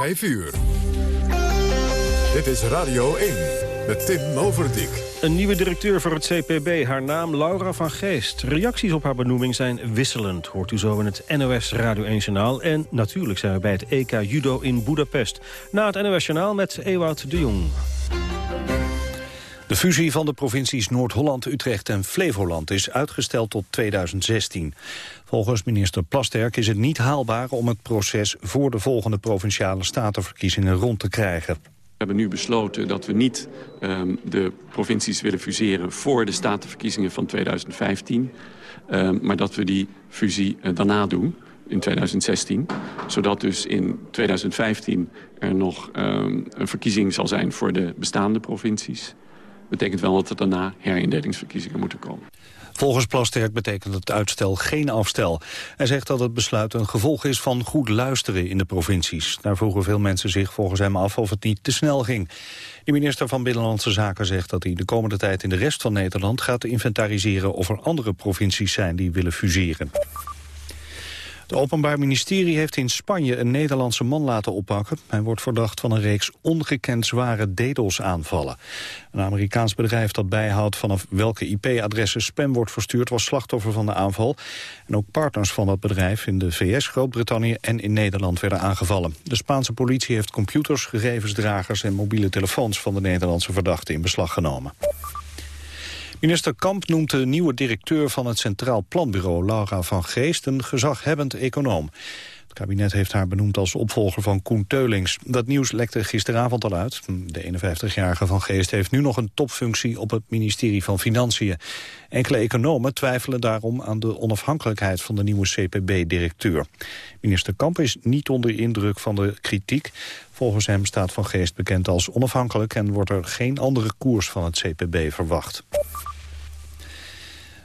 5 uur. Dit is Radio 1 met Tim Overdijk. Een nieuwe directeur voor het CPB, haar naam Laura van Geest. Reacties op haar benoeming zijn wisselend, hoort u zo in het NOS Radio 1 Journaal. En natuurlijk zijn we bij het EK Judo in Budapest. Na het NOS Journaal met Ewout de Jong. De fusie van de provincies Noord-Holland, Utrecht en Flevoland is uitgesteld tot 2016. Volgens minister Plasterk is het niet haalbaar om het proces voor de volgende provinciale statenverkiezingen rond te krijgen. We hebben nu besloten dat we niet um, de provincies willen fuseren voor de statenverkiezingen van 2015. Um, maar dat we die fusie uh, daarna doen in 2016. Zodat dus in 2015 er nog um, een verkiezing zal zijn voor de bestaande provincies betekent wel dat er daarna herindelingsverkiezingen moeten komen. Volgens Plasterk betekent het uitstel geen afstel. Hij zegt dat het besluit een gevolg is van goed luisteren in de provincies. Daar vroegen veel mensen zich volgens hem af of het niet te snel ging. De minister van Binnenlandse Zaken zegt dat hij de komende tijd in de rest van Nederland gaat inventariseren of er andere provincies zijn die willen fuseren. Het Openbaar Ministerie heeft in Spanje een Nederlandse man laten oppakken. Hij wordt verdacht van een reeks ongekend zware DDoS-aanvallen. Een Amerikaans bedrijf dat bijhoudt vanaf welke IP-adressen spam wordt verstuurd... was slachtoffer van de aanval. En ook partners van dat bedrijf in de VS, Groot-Brittannië en in Nederland werden aangevallen. De Spaanse politie heeft computers, gegevensdragers en mobiele telefoons... van de Nederlandse verdachte in beslag genomen. Minister Kamp noemt de nieuwe directeur van het Centraal Planbureau, Laura van Geest, een gezaghebbend econoom. Het kabinet heeft haar benoemd als opvolger van Koen Teulings. Dat nieuws lekte gisteravond al uit. De 51-jarige Van Geest heeft nu nog een topfunctie op het ministerie van Financiën. Enkele economen twijfelen daarom aan de onafhankelijkheid van de nieuwe CPB-directeur. Minister Kamp is niet onder indruk van de kritiek. Volgens hem staat Van Geest bekend als onafhankelijk en wordt er geen andere koers van het CPB verwacht.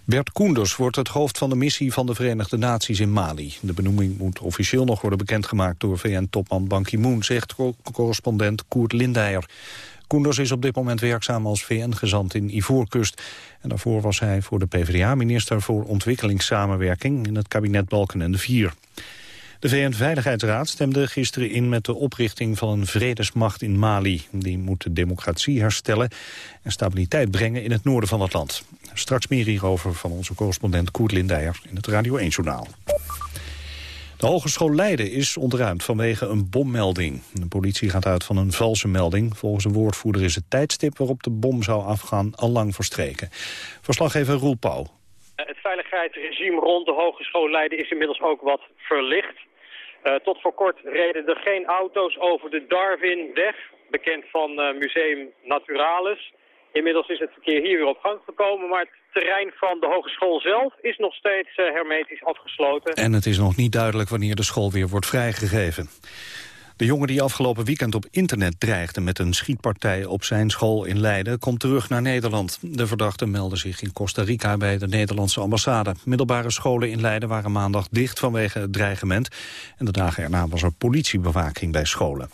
Bert Koenders wordt het hoofd van de missie van de Verenigde Naties in Mali. De benoeming moet officieel nog worden bekendgemaakt door VN-topman Ban Ki-moon, zegt correspondent Koert Lindeyer. Koenders is op dit moment werkzaam als VN-gezant in Ivoorkust. En daarvoor was hij voor de PvdA-minister voor ontwikkelingssamenwerking in het kabinet Balken en de Vier. De VN-veiligheidsraad stemde gisteren in met de oprichting van een vredesmacht in Mali. Die moet de democratie herstellen en stabiliteit brengen in het noorden van het land. Straks meer hierover van onze correspondent Koert Lindeyer in het Radio 1-journaal. De Hogeschool Leiden is ontruimd vanwege een bommelding. De politie gaat uit van een valse melding. Volgens een woordvoerder is het tijdstip waarop de bom zou afgaan al lang verstreken. Verslaggever Roel Pauw. Het veiligheidsregime rond de Hogeschool Leiden is inmiddels ook wat verlicht. Uh, tot voor kort reden er geen auto's over de Darwinweg, bekend van uh, Museum Naturalis. Inmiddels is het verkeer hier weer op gang gekomen, maar het terrein van de hogeschool zelf is nog steeds uh, hermetisch afgesloten. En het is nog niet duidelijk wanneer de school weer wordt vrijgegeven. De jongen die afgelopen weekend op internet dreigde met een schietpartij op zijn school in Leiden komt terug naar Nederland. De verdachte meldde zich in Costa Rica bij de Nederlandse ambassade. Middelbare scholen in Leiden waren maandag dicht vanwege het dreigement. En de dagen erna was er politiebewaking bij scholen.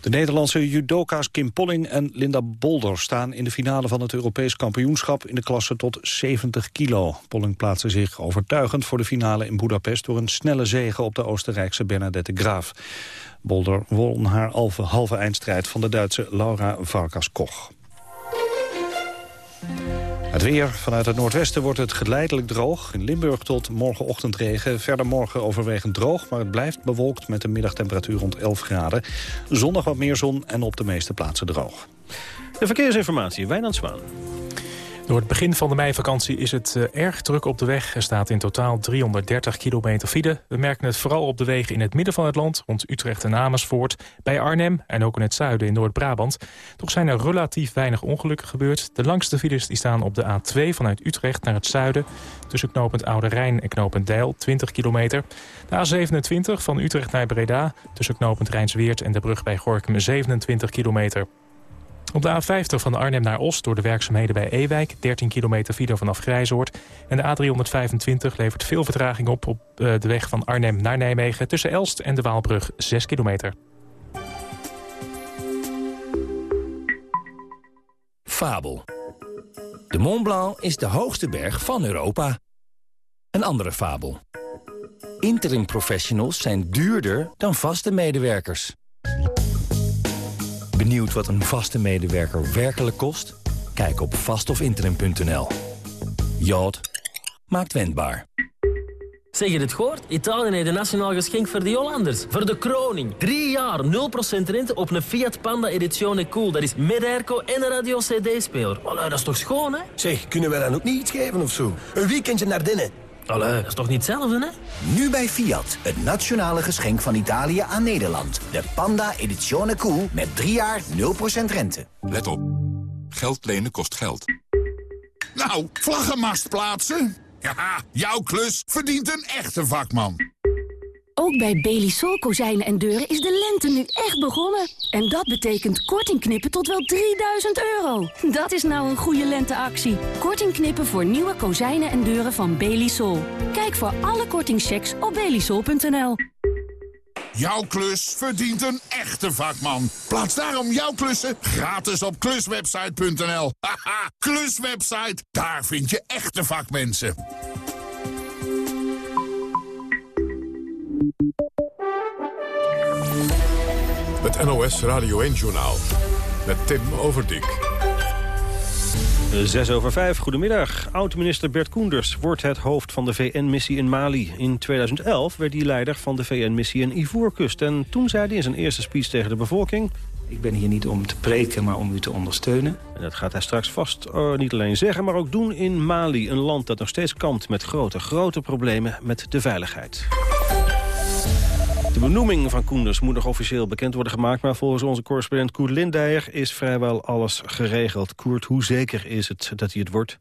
De Nederlandse judoka's Kim Polling en Linda Bolder staan in de finale van het Europees kampioenschap in de klasse tot 70 kilo. Polling plaatste zich overtuigend voor de finale in Budapest door een snelle zege op de Oostenrijkse Bernadette Graaf. Bolder won haar halve, halve eindstrijd van de Duitse Laura Varkas-Koch. Het weer. Vanuit het noordwesten wordt het geleidelijk droog. In Limburg tot morgenochtend regen. Verder morgen overwegend droog, maar het blijft bewolkt... met een middagtemperatuur rond 11 graden. Zondag wat meer zon en op de meeste plaatsen droog. De verkeersinformatie, Wijnand Zwaan. Door het begin van de meivakantie is het uh, erg druk op de weg. Er staat in totaal 330 kilometer file. We merken het vooral op de wegen in het midden van het land... rond Utrecht en Amersfoort, bij Arnhem en ook in het zuiden in Noord-Brabant. Toch zijn er relatief weinig ongelukken gebeurd. De langste files die staan op de A2 vanuit Utrecht naar het zuiden... tussen knooppunt Oude Rijn en knooppunt Deil, 20 kilometer. De A27 van Utrecht naar Breda... tussen knooppunt Rijnsweert en de brug bij Gorkum, 27 kilometer. Op de A50 van Arnhem naar Os door de werkzaamheden bij Ewijk... 13 kilometer file vanaf Grijzoord. En de A325 levert veel vertraging op op eh, de weg van Arnhem naar Nijmegen... tussen Elst en de Waalbrug 6 kilometer. Fabel. De Mont Blanc is de hoogste berg van Europa. Een andere fabel. Interim professionals zijn duurder dan vaste medewerkers. Benieuwd wat een vaste medewerker werkelijk kost? Kijk op vastofinterim.nl. Jod maakt wendbaar. Zeg je het gehoord? Italië heeft een nationaal geschenk voor de Hollanders. Voor de kroning. Drie jaar 0% rente op een Fiat Panda Edizione Cool. Dat is met airco en een radio-cd-speler. dat is toch schoon, hè? Zeg, kunnen we dan ook niet iets geven of zo? Een weekendje naar binnen. Allee, dat is toch niet hetzelfde, hè? Nu bij Fiat, het nationale geschenk van Italië aan Nederland. De Panda Edizione Cool met drie jaar 0% rente. Let op. Geld lenen kost geld. Nou, vlaggenmast plaatsen? Ja, jouw klus verdient een echte vakman. Ook bij Belisol kozijnen en deuren is de lente nu echt begonnen. En dat betekent korting knippen tot wel 3000 euro. Dat is nou een goede lenteactie. Korting knippen voor nieuwe kozijnen en deuren van Belisol. Kijk voor alle kortingchecks op belisol.nl. Jouw klus verdient een echte vakman. Plaats daarom jouw klussen gratis op kluswebsite.nl. Haha, kluswebsite, daar vind je echte vakmensen. Het NOS Radio 1-journaal met Tim Overdijk. 6 over 5, goedemiddag. Oud-minister Bert Koenders wordt het hoofd van de VN-missie in Mali. In 2011 werd hij leider van de VN-missie in Ivoorkust. En toen zei hij in zijn eerste speech tegen de bevolking... Ik ben hier niet om te preken, maar om u te ondersteunen. En dat gaat hij straks vast uh, niet alleen zeggen, maar ook doen in Mali. Een land dat nog steeds kampt met grote, grote problemen met de veiligheid. De benoeming van Koenders moet nog officieel bekend worden gemaakt... maar volgens onze correspondent Koert Lindijer is vrijwel alles geregeld. Koert, hoe zeker is het dat hij het wordt?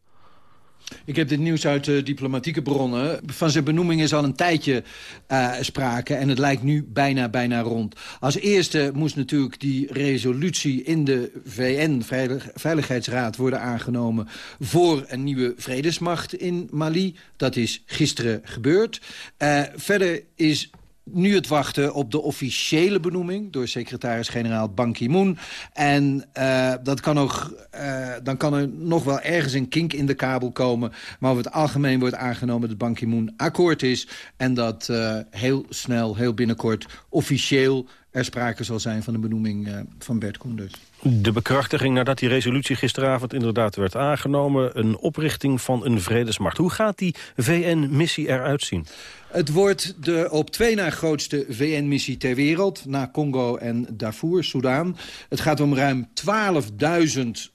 Ik heb dit nieuws uit uh, diplomatieke bronnen. Van zijn benoeming is al een tijdje uh, sprake en het lijkt nu bijna, bijna rond. Als eerste moest natuurlijk die resolutie in de VN-veiligheidsraad worden aangenomen... voor een nieuwe vredesmacht in Mali. Dat is gisteren gebeurd. Uh, verder is nu het wachten op de officiële benoeming... door secretaris-generaal Ban Ki-moon. En uh, dat kan nog, uh, dan kan er nog wel ergens een kink in de kabel komen... maar over het algemeen wordt aangenomen dat Ban Ki-moon akkoord is... en dat uh, heel snel, heel binnenkort officieel er sprake zal zijn van de benoeming van Bert Koenders. De bekrachtiging nadat die resolutie gisteravond inderdaad werd aangenomen... een oprichting van een vredesmacht. Hoe gaat die VN-missie eruit zien? Het wordt de op twee na grootste VN-missie ter wereld... na Congo en Darfur, Soudaan. Het gaat om ruim 12.000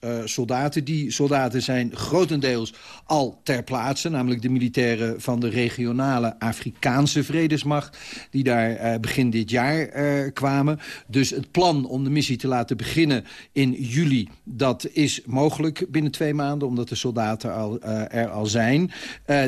uh, soldaten. Die soldaten zijn grotendeels al ter plaatse... namelijk de militairen van de regionale Afrikaanse vredesmacht... die daar uh, begin dit jaar uh, kwamen. Dus het plan om de missie te laten beginnen in juli... dat is mogelijk binnen twee maanden, omdat de soldaten al, er al zijn.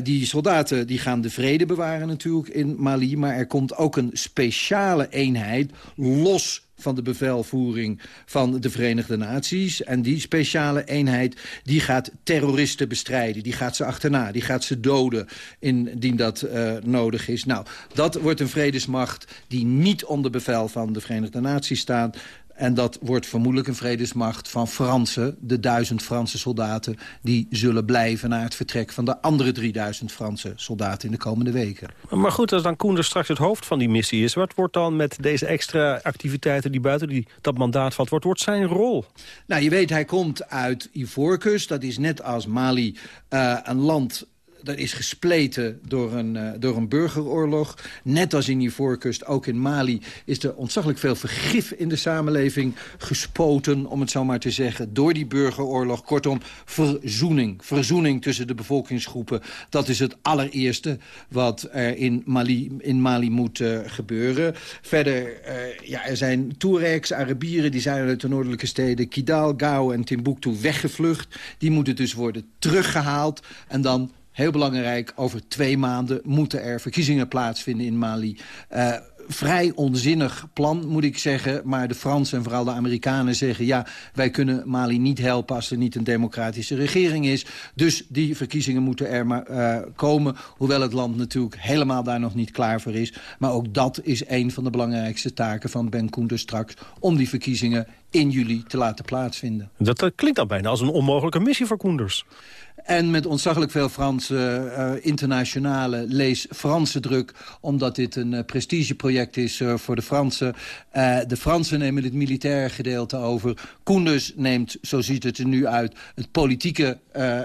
die soldaten die gaan de vrede bewaren natuurlijk in Mali... maar er komt ook een speciale eenheid los van de bevelvoering van de Verenigde Naties. En die speciale eenheid die gaat terroristen bestrijden. Die gaat ze achterna, die gaat ze doden indien dat uh, nodig is. Nou, dat wordt een vredesmacht die niet onder bevel van de Verenigde Naties staat... En dat wordt vermoedelijk een vredesmacht van Fransen. De duizend Franse soldaten die zullen blijven... na het vertrek van de andere 3000 Franse soldaten in de komende weken. Maar goed, als dan Koenders straks het hoofd van die missie is... wat wordt dan met deze extra activiteiten die buiten die, dat mandaat valt... wat wordt zijn rol? Nou, je weet, hij komt uit Ivoorkust. Dat is net als Mali uh, een land dat is gespleten door een, uh, door een burgeroorlog. Net als in die voorkust, ook in Mali, is er ontzaglijk veel vergif in de samenleving gespoten, om het zo maar te zeggen, door die burgeroorlog. Kortom, verzoening. Verzoening tussen de bevolkingsgroepen. Dat is het allereerste wat er in Mali, in Mali moet uh, gebeuren. Verder, uh, ja, er zijn Touaregs, Arabieren, die zijn uit de noordelijke steden Kidal, Gao en Timbuktu weggevlucht. Die moeten dus worden teruggehaald en dan Heel belangrijk, over twee maanden moeten er verkiezingen plaatsvinden in Mali. Uh, vrij onzinnig plan, moet ik zeggen. Maar de Fransen en vooral de Amerikanen zeggen... ja, wij kunnen Mali niet helpen als er niet een democratische regering is. Dus die verkiezingen moeten er maar uh, komen. Hoewel het land natuurlijk helemaal daar nog niet klaar voor is. Maar ook dat is een van de belangrijkste taken van Ben Koender straks... om die verkiezingen in juli te laten plaatsvinden. Dat, dat klinkt dan bijna als een onmogelijke missie voor Koenders. En met ontzaglijk veel Franse uh, internationale, lees Franse druk... omdat dit een uh, prestigeproject is uh, voor de Fransen. de Fransen nemen het militaire gedeelte over. Koenders neemt, zo ziet het er nu uit, het politieke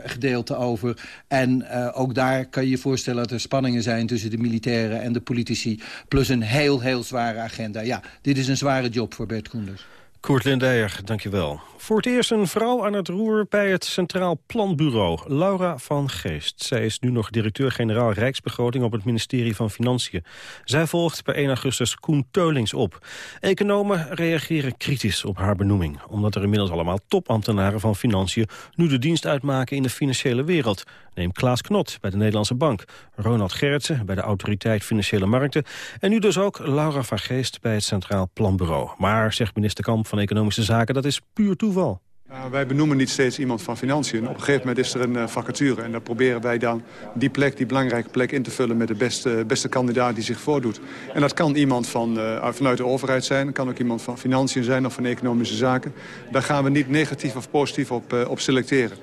gedeelte over. En ook daar kan je je voorstellen dat er spanningen zijn... tussen de militairen en de politici. Plus een heel, heel zware agenda. Ja, dit is een zware job voor Bert Koenders. Koert Lindeyer, dankjewel. Voor het eerst een vrouw aan het roer bij het Centraal Planbureau, Laura van Geest. Zij is nu nog directeur-generaal Rijksbegroting op het ministerie van Financiën. Zij volgt per 1 augustus Koen Teulings op. Economen reageren kritisch op haar benoeming, omdat er inmiddels allemaal topambtenaren van Financiën nu de dienst uitmaken in de financiële wereld. Neem Klaas Knot bij de Nederlandse Bank, Ronald Gerritsen bij de Autoriteit Financiële Markten en nu dus ook Laura van Geest bij het Centraal Planbureau. Maar, zegt minister Kamp van Economische Zaken, dat is puur toeval. Uh, wij benoemen niet steeds iemand van financiën. Op een gegeven moment is er een uh, vacature. En dan proberen wij dan die plek, die belangrijke plek in te vullen... met de beste, beste kandidaat die zich voordoet. En dat kan iemand van, uh, vanuit de overheid zijn. Kan ook iemand van financiën zijn of van economische zaken. Daar gaan we niet negatief of positief op, op selecteren.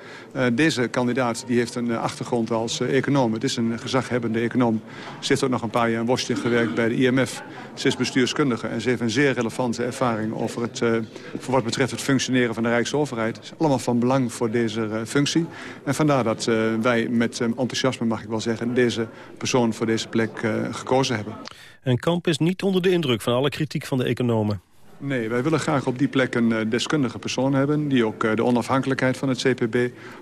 deze kandidaat die heeft een achtergrond als econoom. Het is een gezaghebbende econoom. Ze heeft ook nog een paar jaar in Washington gewerkt bij de IMF. Ze is bestuurskundige en ze heeft een zeer relevante ervaring... over het, voor wat betreft het functioneren van de Rijksoverheid overheid. is allemaal van belang voor deze uh, functie. En vandaar dat uh, wij met uh, enthousiasme, mag ik wel zeggen... deze persoon voor deze plek gekozen hebben. En Kamp is niet onder de indruk van alle kritiek van de economen. Nee, wij willen graag op die plek een deskundige persoon hebben... die ook de onafhankelijkheid van het CPB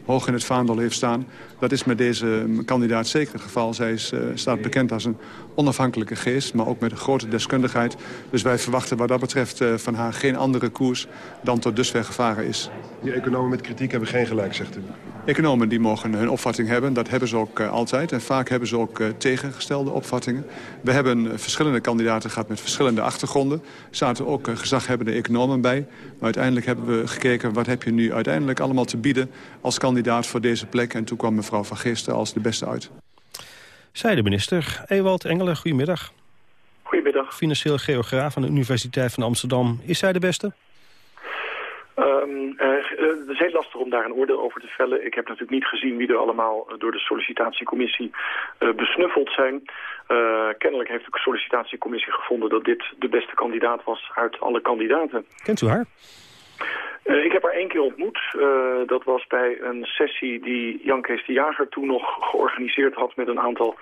hoog in het vaandel heeft staan. Dat is met deze um, kandidaat zeker het geval. Zij is, staat bekend als een onafhankelijke geest, maar ook met een grote deskundigheid. Dus wij verwachten wat dat betreft van haar geen andere koers dan tot dusver gevaren is. Die economen met kritiek hebben geen gelijk, zegt u? Economen die mogen hun opvatting hebben, dat hebben ze ook altijd. En vaak hebben ze ook tegengestelde opvattingen. We hebben verschillende kandidaten gehad met verschillende achtergronden. Zaten ook gezaghebbende economen bij. Maar uiteindelijk hebben we gekeken... wat heb je nu uiteindelijk allemaal te bieden als kandidaat voor deze plek. En toen kwam mevrouw Van Gisteren als de beste uit. Zij de minister. Ewald Engelen, goedemiddag. Goedemiddag. Financieel geograaf aan de Universiteit van Amsterdam. Is zij de beste? Um, uh, het is heel lastig om daar een oordeel over te vellen. Ik heb natuurlijk niet gezien wie er allemaal door de sollicitatiecommissie uh, besnuffeld zijn. Uh, kennelijk heeft de sollicitatiecommissie gevonden dat dit de beste kandidaat was uit alle kandidaten. Kent u haar? Uh, ik heb haar één keer ontmoet. Uh, dat was bij een sessie die Jan Kees de Jager toen nog georganiseerd had met een aantal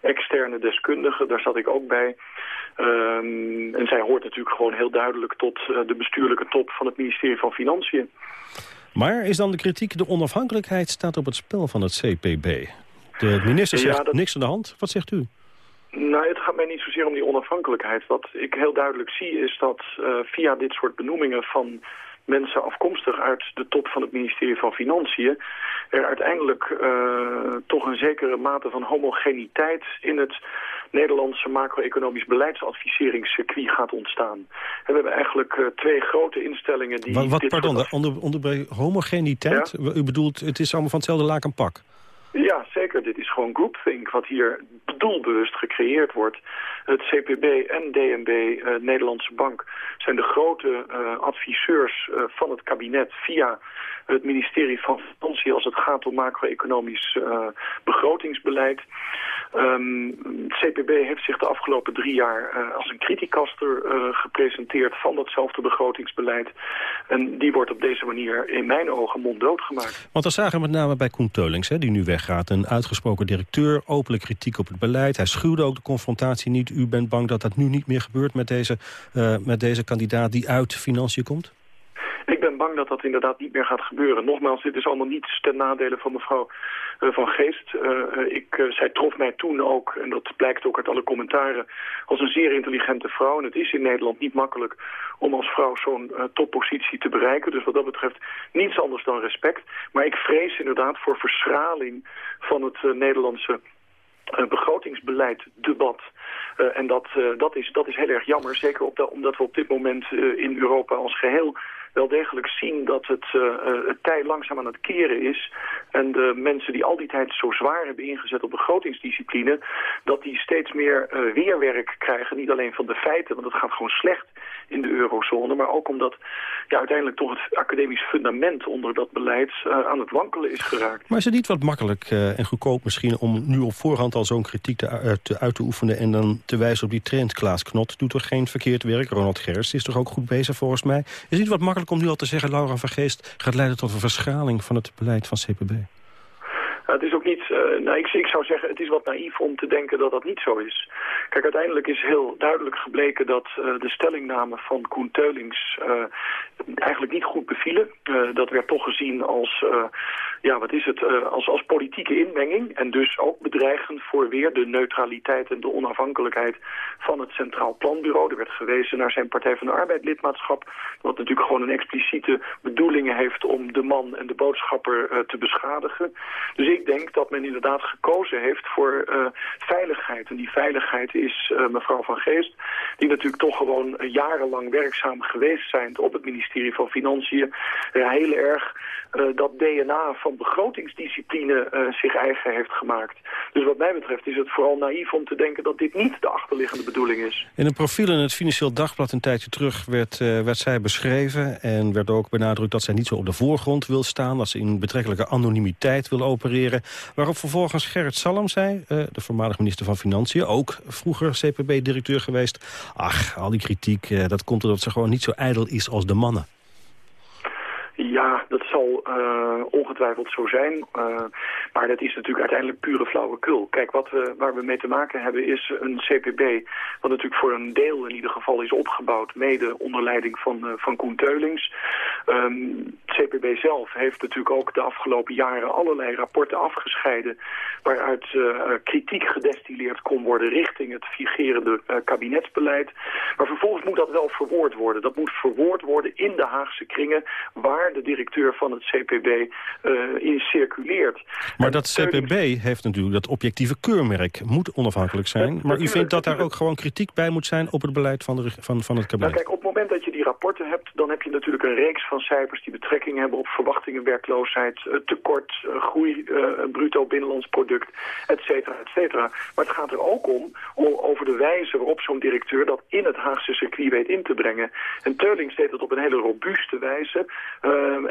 externe deskundigen. Daar zat ik ook bij. Um, en zij hoort natuurlijk gewoon heel duidelijk tot uh, de bestuurlijke top van het ministerie van Financiën. Maar is dan de kritiek, de onafhankelijkheid staat op het spel van het CPB? De minister zegt ja, dat... niks aan de hand. Wat zegt u? Nou, het gaat mij niet zozeer om die onafhankelijkheid. Wat ik heel duidelijk zie is dat via dit soort benoemingen van mensen afkomstig uit de top van het ministerie van Financiën... er uiteindelijk uh, toch een zekere mate van homogeniteit in het Nederlandse macro-economisch beleidsadviseringscircuit gaat ontstaan. En we hebben eigenlijk uh, twee grote instellingen die... Wat, wat pardon, onder, onder homogeniteit? Ja? U bedoelt, het is allemaal van hetzelfde laak en pak? Ja, zeker. Dit is gewoon groupthink wat hier doelbewust gecreëerd wordt. Het CPB en DNB, uh, Nederlandse Bank, zijn de grote uh, adviseurs uh, van het kabinet via het ministerie van Financiën als het gaat om macro-economisch begrotingsbeleid. Het CPB heeft zich de afgelopen drie jaar als een criticaster gepresenteerd van datzelfde begrotingsbeleid. En die wordt op deze manier in mijn ogen monddood gemaakt. Want dat zagen we met name bij Koen Teulings, hè, die nu weggaat. Een uitgesproken directeur, openlijk kritiek op het beleid. Hij schuwde ook de confrontatie niet. U bent bang dat dat nu niet meer gebeurt met deze, uh, met deze kandidaat die uit financiën komt? Ik ben bang dat dat inderdaad niet meer gaat gebeuren. Nogmaals, dit is allemaal niet ten nadele van mevrouw uh, Van Geest. Uh, ik, uh, zij trof mij toen ook, en dat blijkt ook uit alle commentaren, als een zeer intelligente vrouw. En het is in Nederland niet makkelijk om als vrouw zo'n toppositie te bereiken. Dus wat dat betreft niets anders dan respect. Maar ik vrees inderdaad voor verschraling van het Nederlandse begrotingsbeleid debat. En dat, dat, is, dat is heel erg jammer, zeker op omdat we op dit moment in Europa als geheel wel degelijk zien dat het, het tij langzaam aan het keren is. En de mensen die al die tijd zo zwaar hebben ingezet op begrotingsdiscipline... dat die steeds meer weerwerk krijgen, niet alleen van de feiten, want het gaat gewoon slecht in de eurozone. Maar ook omdat ja, uiteindelijk toch het academisch fundament onder dat beleid uh, aan het wankelen is geraakt. Maar is het niet wat makkelijk uh, en goedkoop misschien om nu op voorhand al zo'n kritiek te, uh, te, uit te oefenen en dan te wijzen op die trend? Klaas Knot doet toch geen verkeerd werk? Ronald Gerst is toch ook goed bezig volgens mij? Is het niet wat makkelijk om nu al te zeggen, Laura van Geest gaat leiden tot een verschaling van het beleid van CPB? Het is ook niet, uh, nou, ik, ik, zou zeggen, het is wat naïef om te denken dat dat niet zo is. Kijk, uiteindelijk is heel duidelijk gebleken dat uh, de stellingname van Koen Teulings uh, eigenlijk niet goed bevielen. dat werd toch gezien als, ja, wat is het, als, als politieke inmenging. En dus ook bedreigend voor weer de neutraliteit en de onafhankelijkheid van het Centraal Planbureau. Er werd gewezen naar zijn Partij van de Arbeid lidmaatschap. Wat natuurlijk gewoon een expliciete bedoeling heeft om de man en de boodschapper te beschadigen. Dus ik denk dat men inderdaad gekozen heeft voor uh, veiligheid. En die veiligheid is uh, mevrouw Van Geest, die natuurlijk toch gewoon uh, jarenlang werkzaam geweest zijn op het ministerie van Financiën. heel erg dat DNA van begrotingsdiscipline zich eigen heeft gemaakt. Dus wat mij betreft is het vooral naïef om te denken dat dit niet de achterliggende bedoeling is. In een profiel in het Financieel Dagblad een tijdje terug werd, werd zij beschreven en werd ook benadrukt dat zij niet zo op de voorgrond wil staan, dat ze in betrekkelijke anonimiteit wil opereren Waarop vervolgens Gerrit Salm zei, uh, de voormalig minister van Financiën... ook vroeger CPB-directeur geweest... ach, al die kritiek, uh, dat komt omdat ze gewoon niet zo ijdel is als de mannen. Ja, dat zal uh, ongetwijfeld zo zijn. Uh, maar dat is natuurlijk uiteindelijk pure flauwekul. Kijk, wat we, waar we mee te maken hebben is een CPB... wat natuurlijk voor een deel in ieder geval is opgebouwd... mede onder leiding van, uh, van Koen Teulings. Um, CPB zelf heeft natuurlijk ook de afgelopen jaren... allerlei rapporten afgescheiden... waaruit kritiek gedestilleerd kon worden... richting het vigerende kabinetsbeleid. Maar vervolgens moet dat wel verwoord worden. Dat moet verwoord worden in de Haagse kringen... waar de directeur van het CPB uh, in circuleert. Maar dat CPB heeft natuurlijk dat objectieve keurmerk, moet onafhankelijk zijn. maar u vindt dat daar ook gewoon kritiek bij moet zijn op het beleid van, de, van, van het kabinet? Nou, kijk, op het moment dat je die rapporten hebt, dan heb je natuurlijk een reeks van cijfers die betrekking hebben op verwachtingen, werkloosheid, uh, tekort, uh, groei, bruto binnenlands product, et cetera, et cetera. Maar het gaat er ook om, over de wijze waarop zo'n directeur dat in het Haagse circuit weet in te brengen. En Teulings deed dat op een hele robuuste wijze.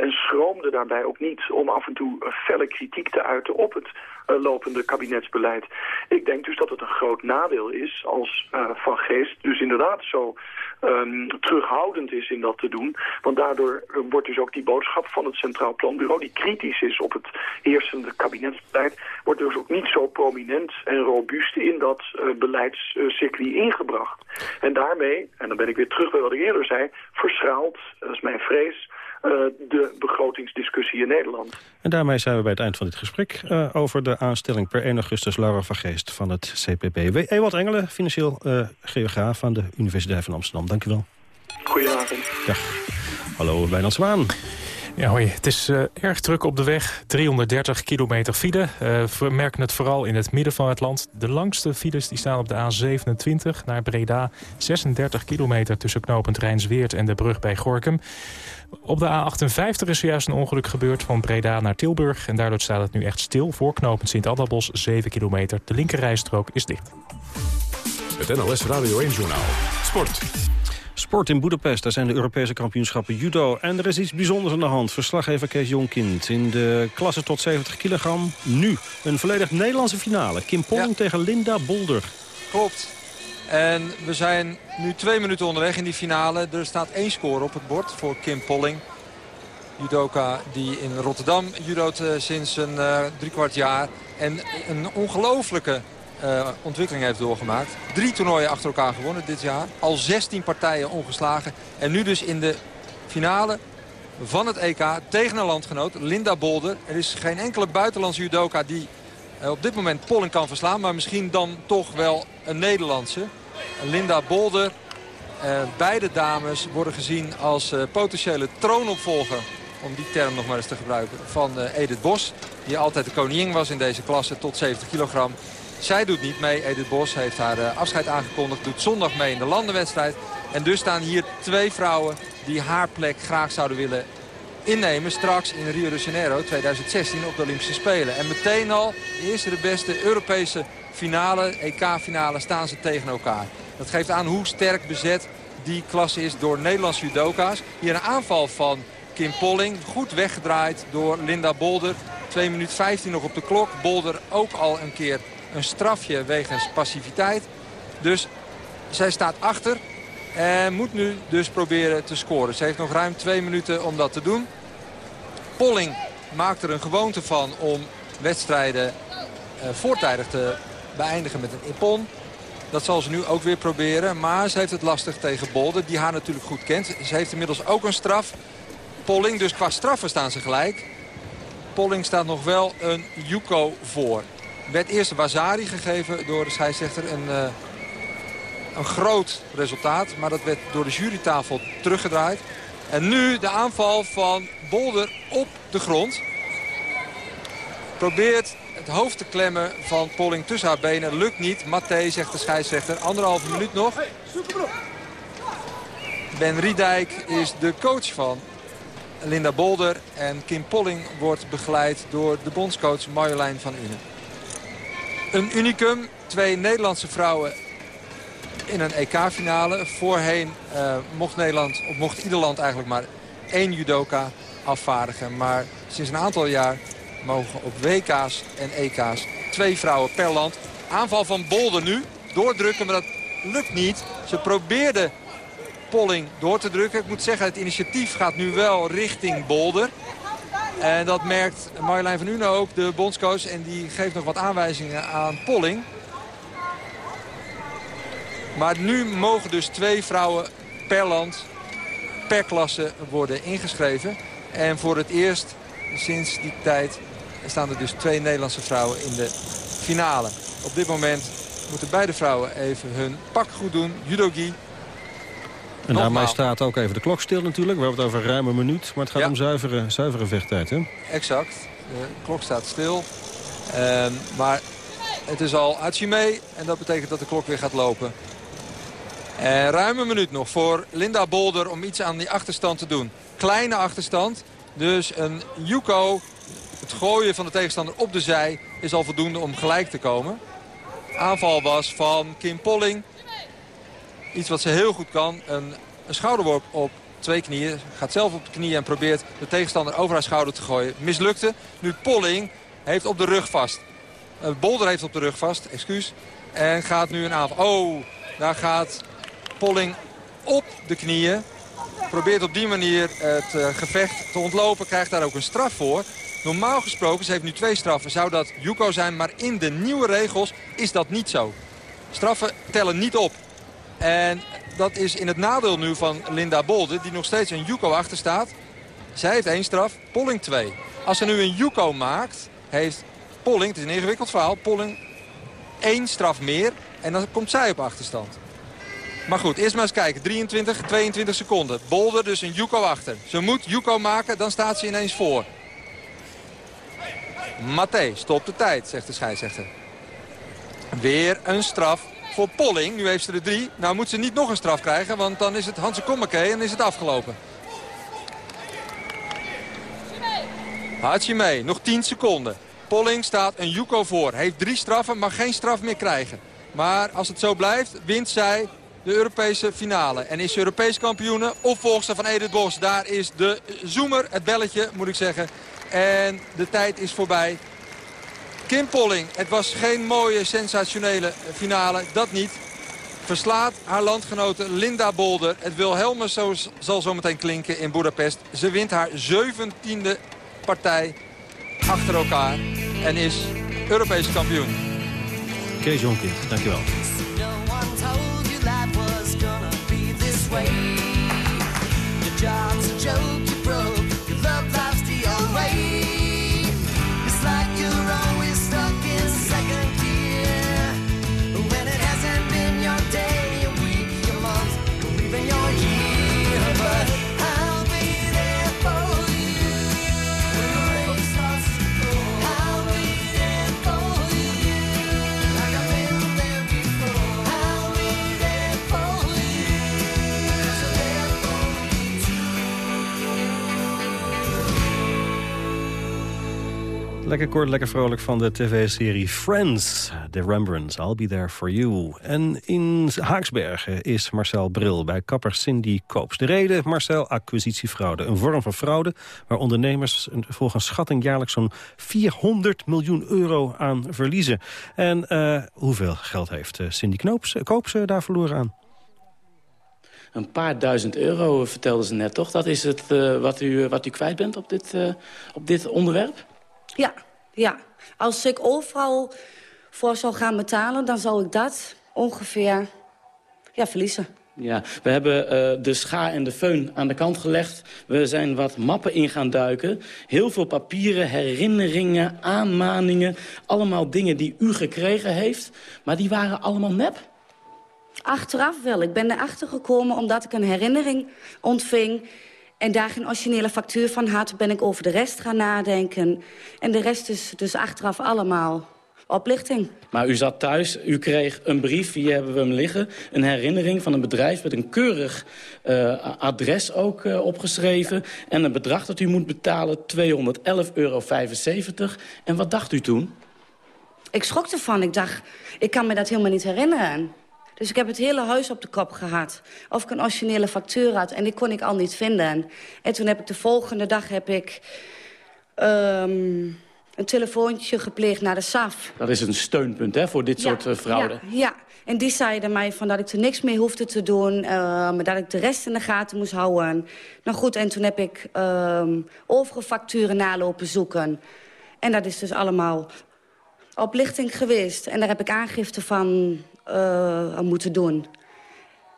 En schroomde daarbij ook niet om af en toe felle kritiek te uiten op het lopende kabinetsbeleid. Ik denk dus dat het een groot nadeel is als uh, Van Geest dus inderdaad zo um, terughoudend is in dat te doen. Want daardoor uh, wordt dus ook die boodschap van het Centraal Planbureau, die kritisch is op het heersende kabinetsbeleid, wordt dus ook niet zo prominent en robuust in dat beleidscircuit ingebracht. En daarmee, en dan ben ik weer terug bij wat ik eerder zei, verschraalt, dat is mijn vrees, de begrotingsdiscussie in Nederland. En daarmee zijn we bij het eind van dit gesprek uh, over de aanstelling per 1 augustus Laura van Geest van het CPB. Ewald Engelen, financieel uh, geograaf aan de Universiteit van Amsterdam. Dank u wel. Goedenavond. Dag. Hallo, Wijnand Zwaan. Ja, hoi. Het is uh, erg druk op de weg. 330 kilometer file. Uh, we merken het vooral in het midden van het land. De langste files die staan op de A27 naar Breda. 36 kilometer tussen knooppunt Rijnsweert en de brug bij Gorkum. Op de A58 is zojuist een ongeluk gebeurd van Breda naar Tilburg. En daardoor staat het nu echt stil voor knooppunt Sint-Annabos. 7 kilometer. De linkerrijstrook is dicht. Het NLS Radio 1 Journaal. Sport. Sport in Boedapest, daar zijn de Europese kampioenschappen judo. En er is iets bijzonders aan de hand. Verslaggever Kees Jonkind in de klasse tot 70 kilogram. Nu een volledig Nederlandse finale. Kim Polling ja. tegen Linda Bolder. Klopt. En we zijn nu twee minuten onderweg in die finale. Er staat één score op het bord voor Kim Polling. Judoka die in Rotterdam judoot sinds een uh, driekwart jaar. En een ongelofelijke uh, ontwikkeling heeft doorgemaakt. Drie toernooien achter elkaar gewonnen dit jaar. Al 16 partijen ongeslagen. En nu dus in de finale van het EK tegen een landgenoot, Linda Bolder. Er is geen enkele buitenlandse judoka die op dit moment Polling kan verslaan. Maar misschien dan toch wel een Nederlandse. Linda Bolder. Uh, beide dames worden gezien als potentiële troonopvolger om die term nog maar eens te gebruiken, van Edith Bos. Die altijd de koningin was in deze klasse tot 70 kilogram. Zij doet niet mee. Edith Bos heeft haar afscheid aangekondigd. Doet zondag mee in de landenwedstrijd. En dus staan hier twee vrouwen die haar plek graag zouden willen innemen. Straks in Rio de Janeiro 2016 op de Olympische Spelen. En meteen al, de eerste de beste Europese finale, EK-finale, staan ze tegen elkaar. Dat geeft aan hoe sterk bezet die klasse is door Nederlandse judoka's. Hier een aanval van Kim Polling. Goed weggedraaid door Linda Bolder. 2 minuten 15 nog op de klok. Bolder ook al een keer een strafje wegens passiviteit. Dus zij staat achter. En moet nu dus proberen te scoren. Ze heeft nog ruim twee minuten om dat te doen. Polling maakt er een gewoonte van om wedstrijden uh, voortijdig te beëindigen met een ippon. Dat zal ze nu ook weer proberen. Maar ze heeft het lastig tegen Bolder, die haar natuurlijk goed kent. Ze heeft inmiddels ook een straf. Polling, dus qua straffen staan ze gelijk. Polling staat nog wel een Yuko voor. Werd eerst Wazari gegeven door de scheidsrechter. Een, uh, een groot resultaat, maar dat werd door de jurytafel teruggedraaid. En nu de aanval van Bolder op de grond. Probeert het hoofd te klemmen van Polling tussen haar benen. Lukt niet. Mathé, zegt de scheidsrechter. Anderhalve minuut nog. Ben Riedijk is de coach van Linda Bolder. En Kim Polling wordt begeleid door de bondscoach Marjolein van Une. Een unicum. Twee Nederlandse vrouwen in een EK-finale. Voorheen uh, mocht Nederland, of mocht ieder land eigenlijk maar één judoka afvaardigen. Maar sinds een aantal jaar mogen op WK's en EK's twee vrouwen per land. Aanval van Bolder nu. Doordrukken, maar dat lukt niet. Ze probeerde Polling door te drukken. Ik moet zeggen, het initiatief gaat nu wel richting Bolder. En dat merkt Marjolein van Une ook, de bondscoach. En die geeft nog wat aanwijzingen aan Polling. Maar nu mogen dus twee vrouwen per land, per klasse worden ingeschreven. En voor het eerst sinds die tijd staan er dus twee Nederlandse vrouwen in de finale. Op dit moment moeten beide vrouwen even hun pak goed doen. Judogi. En daarmee staat ook even de klok stil natuurlijk. We hebben het over ruim een minuut. Maar het gaat om zuivere, zuivere vechttijd, hè? Exact. De klok staat stil. Ehm, maar het is al Achime. En dat betekent dat de klok weer gaat lopen. En ruim een minuut nog voor Linda Bolder om iets aan die achterstand te doen. Kleine achterstand. Dus een Yuko het gooien van de tegenstander op de zij is al voldoende om gelijk te komen. Aanval was van Kim Polling. Iets wat ze heel goed kan. Een, een schouderworp op twee knieën. Gaat zelf op de knieën en probeert de tegenstander over haar schouder te gooien. Mislukte. Nu Polling heeft op de rug vast. Uh, Bolder heeft op de rug vast, excuus. En gaat nu een aanval. Oh, daar gaat Polling op de knieën. Probeert op die manier het uh, gevecht te ontlopen. Krijgt daar ook een straf voor. Normaal gesproken, ze heeft nu twee straffen, zou dat Yuko zijn. Maar in de nieuwe regels is dat niet zo. Straffen tellen niet op. En dat is in het nadeel nu van Linda Bolde, die nog steeds een Yuko achter staat. Zij heeft één straf, Polling twee. Als ze nu een Yuko maakt, heeft Polling, het is een ingewikkeld verhaal, Polling één straf meer. En dan komt zij op achterstand. Maar goed, eerst maar eens kijken. 23, 22 seconden. Bolder dus een Yuko achter. Ze moet Yuko maken, dan staat ze ineens voor. Mathé, stop de tijd, zegt de scheidsrechter. Weer een straf voor Polling. Nu heeft ze er drie. Nou moet ze niet nog een straf krijgen, want dan is het Hanse Kommeke en is het afgelopen. mee, nog 10 seconden. Polling staat een Yuko voor. Heeft drie straffen, mag geen straf meer krijgen. Maar als het zo blijft, wint zij de Europese finale. En is Europees kampioene, opvolgster van Edith Bos. Daar is de zoemer, het belletje moet ik zeggen. En de tijd is voorbij. Kim Polling, het was geen mooie, sensationele finale. Dat niet. Verslaat haar landgenote Linda Bolder. Het Wilhelmus zo, zal zometeen klinken in Budapest. Ze wint haar zeventiende partij achter elkaar. En is Europees kampioen. Kees Jonkind, dankjewel. away. Your job's a joke. Lekker kort, lekker vrolijk van de tv-serie Friends. The Rembrandts, I'll be there for you. En in Haaksbergen is Marcel Bril bij kapper Cindy Koops. De reden, Marcel, acquisitiefraude. Een vorm van fraude waar ondernemers volgens schatting jaarlijks zo'n 400 miljoen euro aan verliezen. En uh, hoeveel geld heeft eh, Cindy Knoops, Koops daar verloren aan? Een paar duizend euro, vertelde ze net, toch? Dat is het uh, wat, u, wat u kwijt bent op dit, uh, op dit onderwerp? Ja, ja. Als ik overal voor zou gaan betalen... dan zou ik dat ongeveer ja, verliezen. Ja, we hebben uh, de schaar en de föhn aan de kant gelegd. We zijn wat mappen in gaan duiken. Heel veel papieren, herinneringen, aanmaningen. Allemaal dingen die u gekregen heeft. Maar die waren allemaal nep. Achteraf wel. Ik ben erachter gekomen omdat ik een herinnering ontving... en daar geen originele factuur van had, ben ik over de rest gaan nadenken. En de rest is dus achteraf allemaal oplichting. Maar u zat thuis, u kreeg een brief, hier hebben we hem liggen... een herinnering van een bedrijf met een keurig uh, adres ook uh, opgeschreven... en een bedrag dat u moet betalen, 211,75 euro. En wat dacht u toen? Ik schrok ervan. Ik dacht, ik kan me dat helemaal niet herinneren. Dus ik heb het hele huis op de kop gehad. Of ik een originele factuur had. En die kon ik al niet vinden. En toen heb ik de volgende dag heb ik... Um, een telefoontje gepleegd naar de SAF. Dat is een steunpunt hè, voor dit ja, soort uh, fraude. Ja, ja, en die zeiden mij van dat ik er niks meer hoefde te doen. Uh, maar dat ik de rest in de gaten moest houden. Nou goed, en toen heb ik um, overige facturen nalopen zoeken. En dat is dus allemaal oplichting geweest. En daar heb ik aangifte van uh, moeten doen.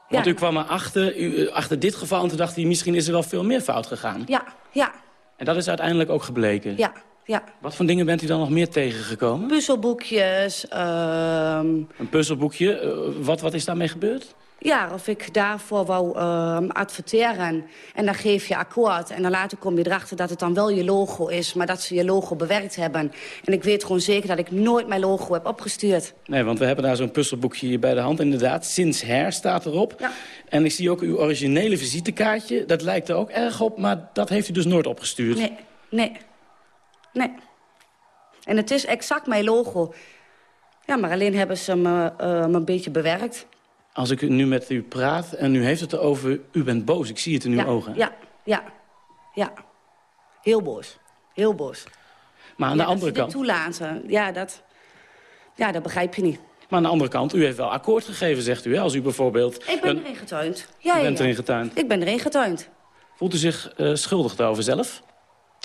Want ja. u kwam erachter, u, achter dit geval en toen dacht u... misschien is er wel veel meer fout gegaan. Ja, ja. En dat is uiteindelijk ook gebleken? Ja, ja. Wat voor dingen bent u dan nog meer tegengekomen? Puzzelboekjes. Uh... Een puzzelboekje. Uh, wat, wat is daarmee gebeurd? Ja, of ik daarvoor wou uh, adverteren. En dan geef je akkoord. En dan later kom je erachter dat het dan wel je logo is... maar dat ze je logo bewerkt hebben. En ik weet gewoon zeker dat ik nooit mijn logo heb opgestuurd. Nee, want we hebben daar zo'n puzzelboekje hier bij de hand inderdaad. Sinds her staat erop. Ja. En ik zie ook uw originele visitekaartje. Dat lijkt er ook erg op, maar dat heeft u dus nooit opgestuurd. Nee, nee. Nee. En het is exact mijn logo. Ja, maar alleen hebben ze me, uh, me een beetje bewerkt. Als ik nu met u praat en u heeft het erover... u bent boos, ik zie het in uw ja, ogen. Ja, ja, ja. Heel boos. Heel boos. Maar aan ja, de andere kant... toelaten, ja dat, ja, dat begrijp je niet. Maar aan de andere kant, u heeft wel akkoord gegeven, zegt u. Hè? Als u bijvoorbeeld... Ik ben een... erin getuind. Ja, u bent erin getuind. Ik ben erin getuind. Voelt u zich uh, schuldig daarover zelf?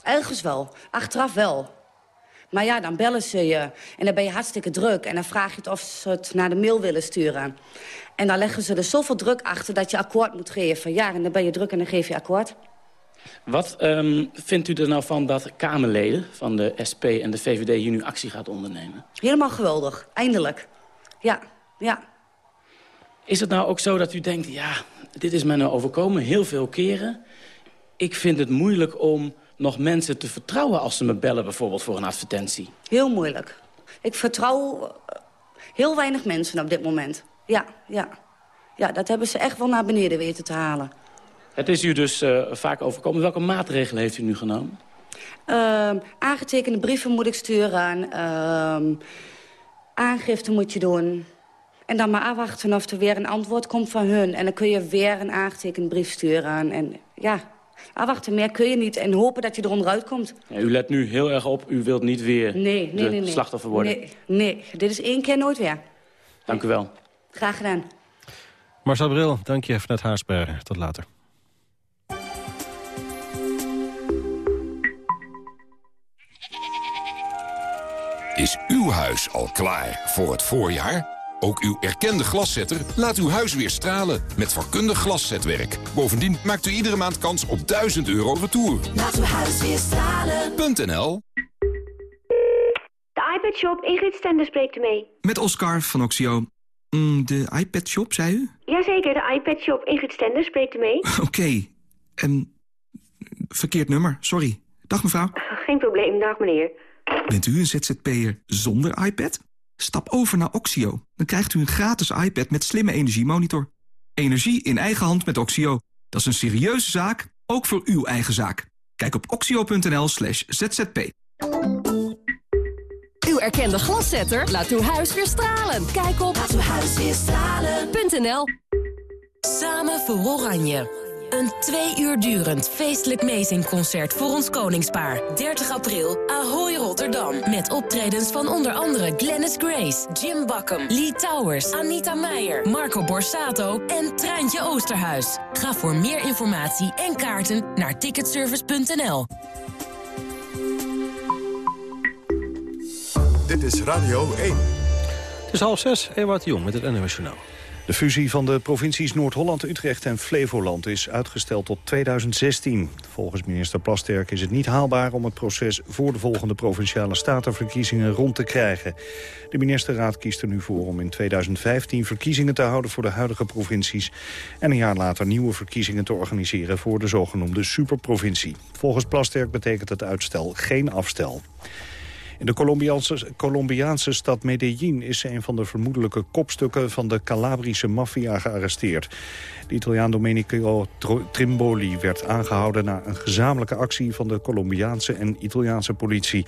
Ergens wel. Achteraf wel. Maar ja, dan bellen ze je. En dan ben je hartstikke druk. En dan vraag je het of ze het naar de mail willen sturen. En dan leggen ze er zoveel druk achter dat je akkoord moet geven. Ja, en dan ben je druk en dan geef je akkoord. Wat um, vindt u er nou van dat Kamerleden van de SP en de VVD hier nu actie gaat ondernemen? Helemaal geweldig. Eindelijk. Ja, ja. Is het nou ook zo dat u denkt, ja, dit is mij nou overkomen heel veel keren. Ik vind het moeilijk om nog mensen te vertrouwen als ze me bellen bijvoorbeeld voor een advertentie? Heel moeilijk. Ik vertrouw heel weinig mensen op dit moment. Ja, ja. Ja, dat hebben ze echt wel naar beneden weten te halen. Het is u dus uh, vaak overkomen. Welke maatregelen heeft u nu genomen? Uh, aangetekende brieven moet ik sturen. Uh, aangifte moet je doen. En dan maar afwachten of er weer een antwoord komt van hun. En dan kun je weer een aangetekende brief sturen. En ja, afwachten, meer kun je niet. En hopen dat je er onderuit komt. Ja, u let nu heel erg op. U wilt niet weer nee, nee, de nee, nee. slachtoffer worden. Nee, nee, dit is één keer nooit weer. Dank u wel. Graag gedaan. Marcel Bril, dank je vanuit Haarsbergen. Tot later. Is uw huis al klaar voor het voorjaar? Ook uw erkende glaszetter laat uw huis weer stralen met vakkundig glaszetwerk. Bovendien maakt u iedere maand kans op 1000 euro retour. Laat uw huis weer stralen. .nl De iPad Shop, Ingrid Stender spreekt u mee. Met Oscar van Oxio. Mm, de iPad Shop, zei u? Jazeker, de iPad Shop, Ingrid Stender spreekt u mee. Oké. Okay. En verkeerd nummer, sorry. Dag mevrouw. Geen probleem, dag meneer. Bent u een ZZP'er zonder iPad? Stap over naar Oxio. Dan krijgt u een gratis iPad met slimme energiemonitor. Energie in eigen hand met Oxio. Dat is een serieuze zaak, ook voor uw eigen zaak. Kijk op oxio.nl slash zzp. erkende glaszetter? Laat uw huis weer stralen. Kijk op laatuwhuisweerstralen.nl Samen voor Oranje. Een twee uur durend feestelijk meezingconcert voor ons koningspaar. 30 april, Ahoy Rotterdam. Met optredens van onder andere Glennis Grace, Jim Bakken, Lee Towers, Anita Meijer, Marco Borsato en Treintje Oosterhuis. Ga voor meer informatie en kaarten naar ticketservice.nl. Dit is Radio 1. Het is half zes, Ewout Jong met het NOS Journaal. De fusie van de provincies Noord-Holland, Utrecht en Flevoland is uitgesteld tot 2016. Volgens minister Plasterk is het niet haalbaar om het proces voor de volgende provinciale statenverkiezingen rond te krijgen. De ministerraad kiest er nu voor om in 2015 verkiezingen te houden voor de huidige provincies en een jaar later nieuwe verkiezingen te organiseren voor de zogenoemde superprovincie. Volgens Plasterk betekent het uitstel geen afstel. In de Colombiaanse, Colombiaanse stad Medellin is een van de vermoedelijke kopstukken van de Calabrische maffia gearresteerd. De Italiaan Domenico Trimboli werd aangehouden na een gezamenlijke actie van de Colombiaanse en Italiaanse politie.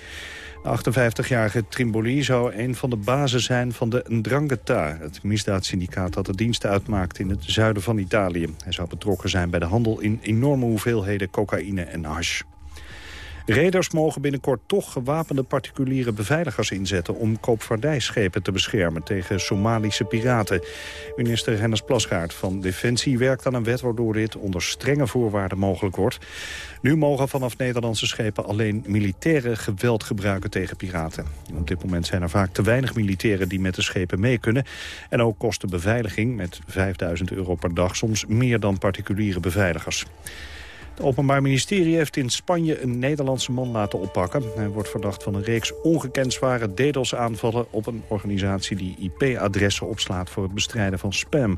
De 58-jarige Trimboli zou een van de bazen zijn van de Ndrangheta... het misdaadsyndicaat dat de diensten uitmaakt in het zuiden van Italië. Hij zou betrokken zijn bij de handel in enorme hoeveelheden cocaïne en hash. Reders mogen binnenkort toch gewapende particuliere beveiligers inzetten... om koopvaardijschepen te beschermen tegen Somalische piraten. Minister Hennis Plasgaard van Defensie werkt aan een wet... waardoor dit onder strenge voorwaarden mogelijk wordt. Nu mogen vanaf Nederlandse schepen alleen militaire geweld gebruiken tegen piraten. Op dit moment zijn er vaak te weinig militairen die met de schepen mee kunnen. En ook kost de beveiliging met 5000 euro per dag soms meer dan particuliere beveiligers. Het Openbaar Ministerie heeft in Spanje een Nederlandse man laten oppakken. Hij wordt verdacht van een reeks ongekend zware DDoS-aanvallen... op een organisatie die IP-adressen opslaat voor het bestrijden van spam.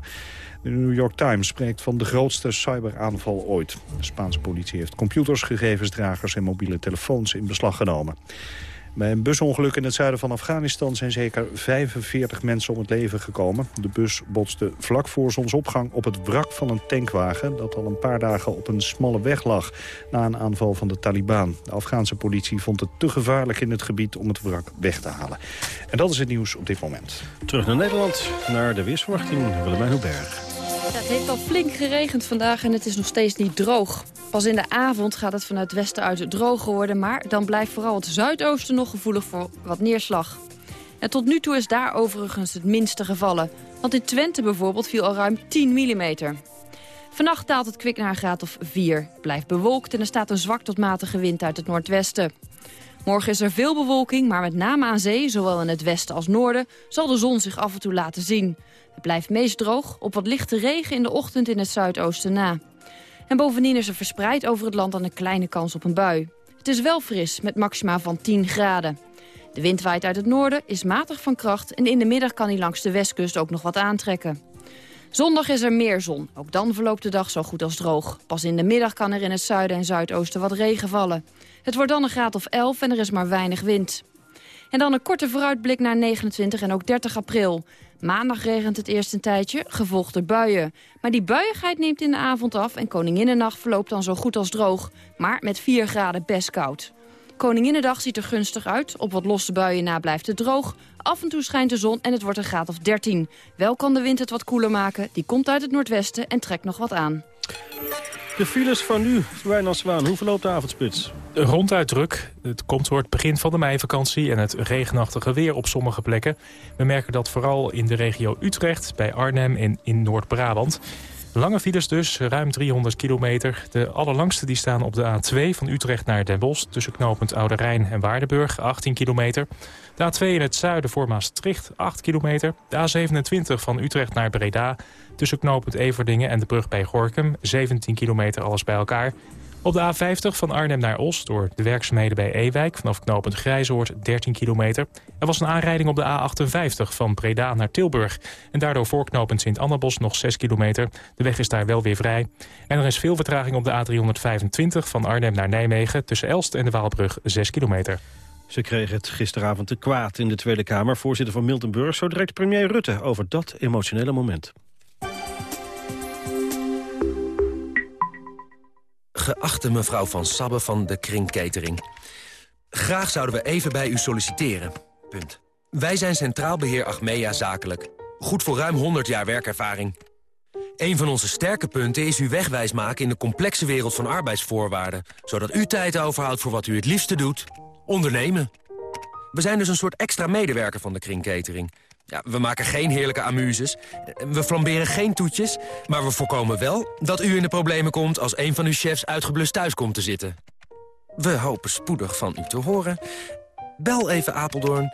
De New York Times spreekt van de grootste cyberaanval ooit. De Spaanse politie heeft computers, gegevensdragers en mobiele telefoons in beslag genomen. Bij een busongeluk in het zuiden van Afghanistan zijn zeker 45 mensen om het leven gekomen. De bus botste vlak voor zonsopgang op het wrak van een tankwagen... dat al een paar dagen op een smalle weg lag na een aanval van de Taliban. De Afghaanse politie vond het te gevaarlijk in het gebied om het wrak weg te halen. En dat is het nieuws op dit moment. Terug naar Nederland, naar de weersverwachting Willemijn Hoeberg. Het heeft al flink geregend vandaag en het is nog steeds niet droog. Pas in de avond gaat het vanuit westen uit droger worden... maar dan blijft vooral het zuidoosten nog gevoelig voor wat neerslag. En tot nu toe is daar overigens het minste gevallen. Want in Twente bijvoorbeeld viel al ruim 10 mm. Vannacht daalt het kwik naar een graad of 4. Het blijft bewolkt en er staat een zwak tot matige wind uit het noordwesten. Morgen is er veel bewolking, maar met name aan zee, zowel in het westen als noorden, zal de zon zich af en toe laten zien. Het blijft meest droog, op wat lichte regen in de ochtend in het zuidoosten na. En bovendien is er verspreid over het land aan een kleine kans op een bui. Het is wel fris, met maxima van 10 graden. De wind waait uit het noorden, is matig van kracht... en in de middag kan hij langs de westkust ook nog wat aantrekken. Zondag is er meer zon. Ook dan verloopt de dag zo goed als droog. Pas in de middag kan er in het zuiden en zuidoosten wat regen vallen. Het wordt dan een graad of 11 en er is maar weinig wind. En dan een korte vooruitblik naar 29 en ook 30 april. Maandag regent het eerst een tijdje, gevolgd door buien. Maar die buiigheid neemt in de avond af en Koninginnennacht verloopt dan zo goed als droog. Maar met 4 graden best koud. Koninginnedag ziet er gunstig uit. Op wat losse buien na blijft het droog. Af en toe schijnt de zon en het wordt een graad of 13. Wel kan de wind het wat koeler maken. Die komt uit het noordwesten en trekt nog wat aan. De files van nu, Wijnand Zwaan, hoe verloopt de avondspits? Ronduit druk. Het komt door het begin van de meivakantie en het regenachtige weer op sommige plekken. We merken dat vooral in de regio Utrecht, bij Arnhem en in Noord-Brabant. Lange files dus, ruim 300 kilometer. De allerlangste die staan op de A2 van Utrecht naar Den Bosch... tussen knooppunt Oude Rijn en Waardenburg, 18 kilometer. De A2 in het zuiden voor Maastricht, 8 kilometer. De A27 van Utrecht naar Breda... tussen knooppunt Everdingen en de brug bij Gorkum, 17 kilometer alles bij elkaar... Op de A50 van Arnhem naar Os door de werkzaamheden bij Ewijk... vanaf knooppunt Grijzoord 13 kilometer. Er was een aanrijding op de A58 van Breda naar Tilburg. En daardoor voorknopend Sint-Annabos nog 6 kilometer. De weg is daar wel weer vrij. En er is veel vertraging op de A325 van Arnhem naar Nijmegen... tussen Elst en de Waalbrug 6 kilometer. Ze kregen het gisteravond te kwaad in de Tweede Kamer. Voorzitter van Miltenburg, zo direct premier Rutte over dat emotionele moment. Geachte mevrouw Van Sabbe van de Kring Catering. Graag zouden we even bij u solliciteren. Punt. Wij zijn Centraal Beheer Achmea Zakelijk. Goed voor ruim 100 jaar werkervaring. Een van onze sterke punten is u wegwijs maken in de complexe wereld van arbeidsvoorwaarden. Zodat u tijd overhoudt voor wat u het liefste doet. Ondernemen. We zijn dus een soort extra medewerker van de kringkatering. Ja, we maken geen heerlijke amuses. We flamberen geen toetjes. Maar we voorkomen wel dat u in de problemen komt als een van uw chefs uitgeblust thuis komt te zitten. We hopen spoedig van u te horen. Bel even Apeldoorn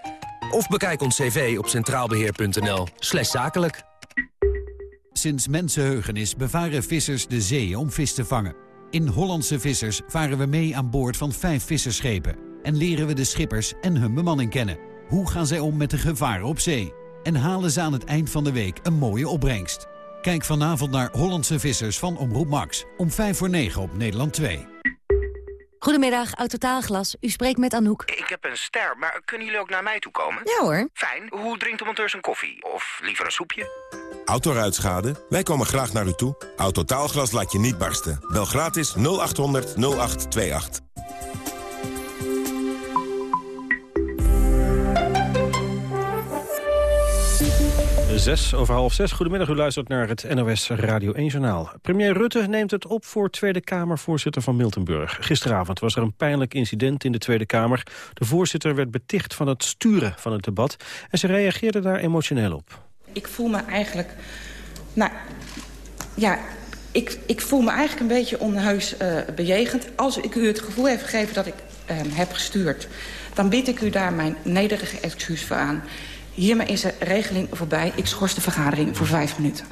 of bekijk ons cv op centraalbeheer.nl zakelijk. Sinds mensenheugenis bevaren vissers de zee om vis te vangen. In Hollandse Vissers varen we mee aan boord van vijf visserschepen... en leren we de schippers en hun bemanning kennen. Hoe gaan zij om met de gevaren op zee? En halen ze aan het eind van de week een mooie opbrengst? Kijk vanavond naar Hollandse Vissers van Omroep Max. Om 5 voor 9 op Nederland 2. Goedemiddag, Autotaalglas. U spreekt met Anouk. Ik heb een ster, maar kunnen jullie ook naar mij toe komen? Ja hoor. Fijn. Hoe drinkt de monteur zijn koffie? Of liever een soepje? Autoruitschade? Wij komen graag naar u toe. Autotaalglas laat je niet barsten. Bel gratis 0800 0828. Zes over half zes. Goedemiddag, u luistert naar het NOS Radio 1-journaal. Premier Rutte neemt het op voor Tweede Kamervoorzitter van Miltenburg. Gisteravond was er een pijnlijk incident in de Tweede Kamer. De voorzitter werd beticht van het sturen van het debat... en ze reageerde daar emotioneel op. Ik voel me eigenlijk... Nou, ja, ik, ik voel me eigenlijk een beetje onheus uh, bejegend. Als ik u het gevoel heb gegeven dat ik uh, heb gestuurd... dan bied ik u daar mijn nederige excuus voor aan... Hiermee is de regeling voorbij. Ik schors de vergadering voor vijf minuten.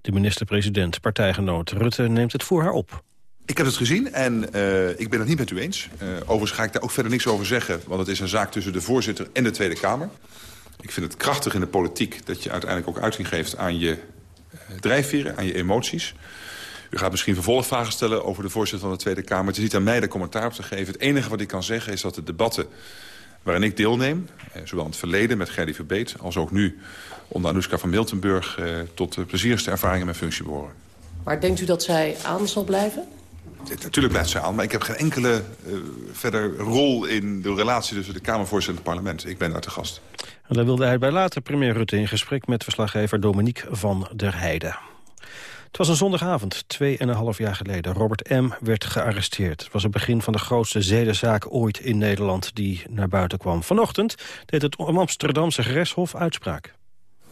De minister-president, partijgenoot Rutte, neemt het voor haar op. Ik heb het gezien en uh, ik ben het niet met u eens. Uh, overigens ga ik daar ook verder niks over zeggen... want het is een zaak tussen de voorzitter en de Tweede Kamer. Ik vind het krachtig in de politiek dat je uiteindelijk ook uiting geeft... aan je uh, drijfveren, aan je emoties. U gaat misschien vervolgvragen stellen over de voorzitter van de Tweede Kamer. Het is niet aan mij de commentaar op te geven. Het enige wat ik kan zeggen is dat de debatten waarin ik deelneem. Eh, zowel in het verleden met Gerdy Verbeet als ook nu onder Anouska van Miltenburg... Eh, tot de plezierigste ervaringen in mijn functie behoren. Maar denkt u dat zij aan zal blijven? Natuurlijk blijft zij aan, maar ik heb geen enkele uh, verder rol in de relatie tussen de Kamervoorzitter en het parlement. Ik ben daar te gast. En daar wilde hij bij later premier Rutte in gesprek met verslaggever Dominique van der Heijden. Het was een zondagavond, twee en een half jaar geleden. Robert M. werd gearresteerd. Het was het begin van de grootste zedenzaak ooit in Nederland die naar buiten kwam. Vanochtend deed het Amsterdamse gerechtshof uitspraak.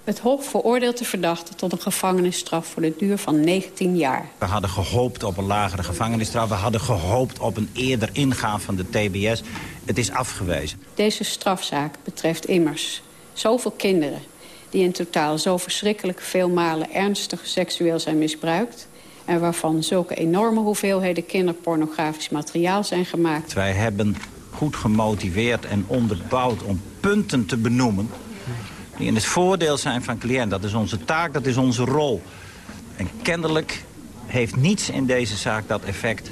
Het Hof veroordeelt de verdachte tot een gevangenisstraf voor de duur van 19 jaar. We hadden gehoopt op een lagere gevangenisstraf. We hadden gehoopt op een eerder ingaan van de TBS. Het is afgewezen. Deze strafzaak betreft immers zoveel kinderen die in totaal zo verschrikkelijk veel malen ernstig seksueel zijn misbruikt... en waarvan zulke enorme hoeveelheden kinderpornografisch materiaal zijn gemaakt. Wij hebben goed gemotiveerd en onderbouwd om punten te benoemen... die in het voordeel zijn van cliënt. Dat is onze taak, dat is onze rol. En kennelijk heeft niets in deze zaak dat effect.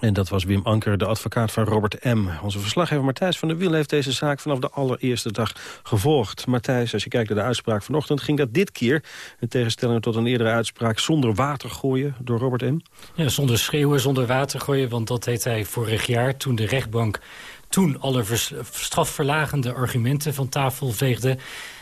En dat was Wim Anker, de advocaat van Robert M. Onze verslaggever Matthijs van der Wiel heeft deze zaak vanaf de allereerste dag gevolgd. Matthijs, als je kijkt naar de uitspraak vanochtend, ging dat dit keer... in tegenstelling tot een eerdere uitspraak zonder water gooien door Robert M. Ja, zonder schreeuwen, zonder water gooien, want dat deed hij vorig jaar... toen de rechtbank toen alle strafverlagende argumenten van tafel veegde...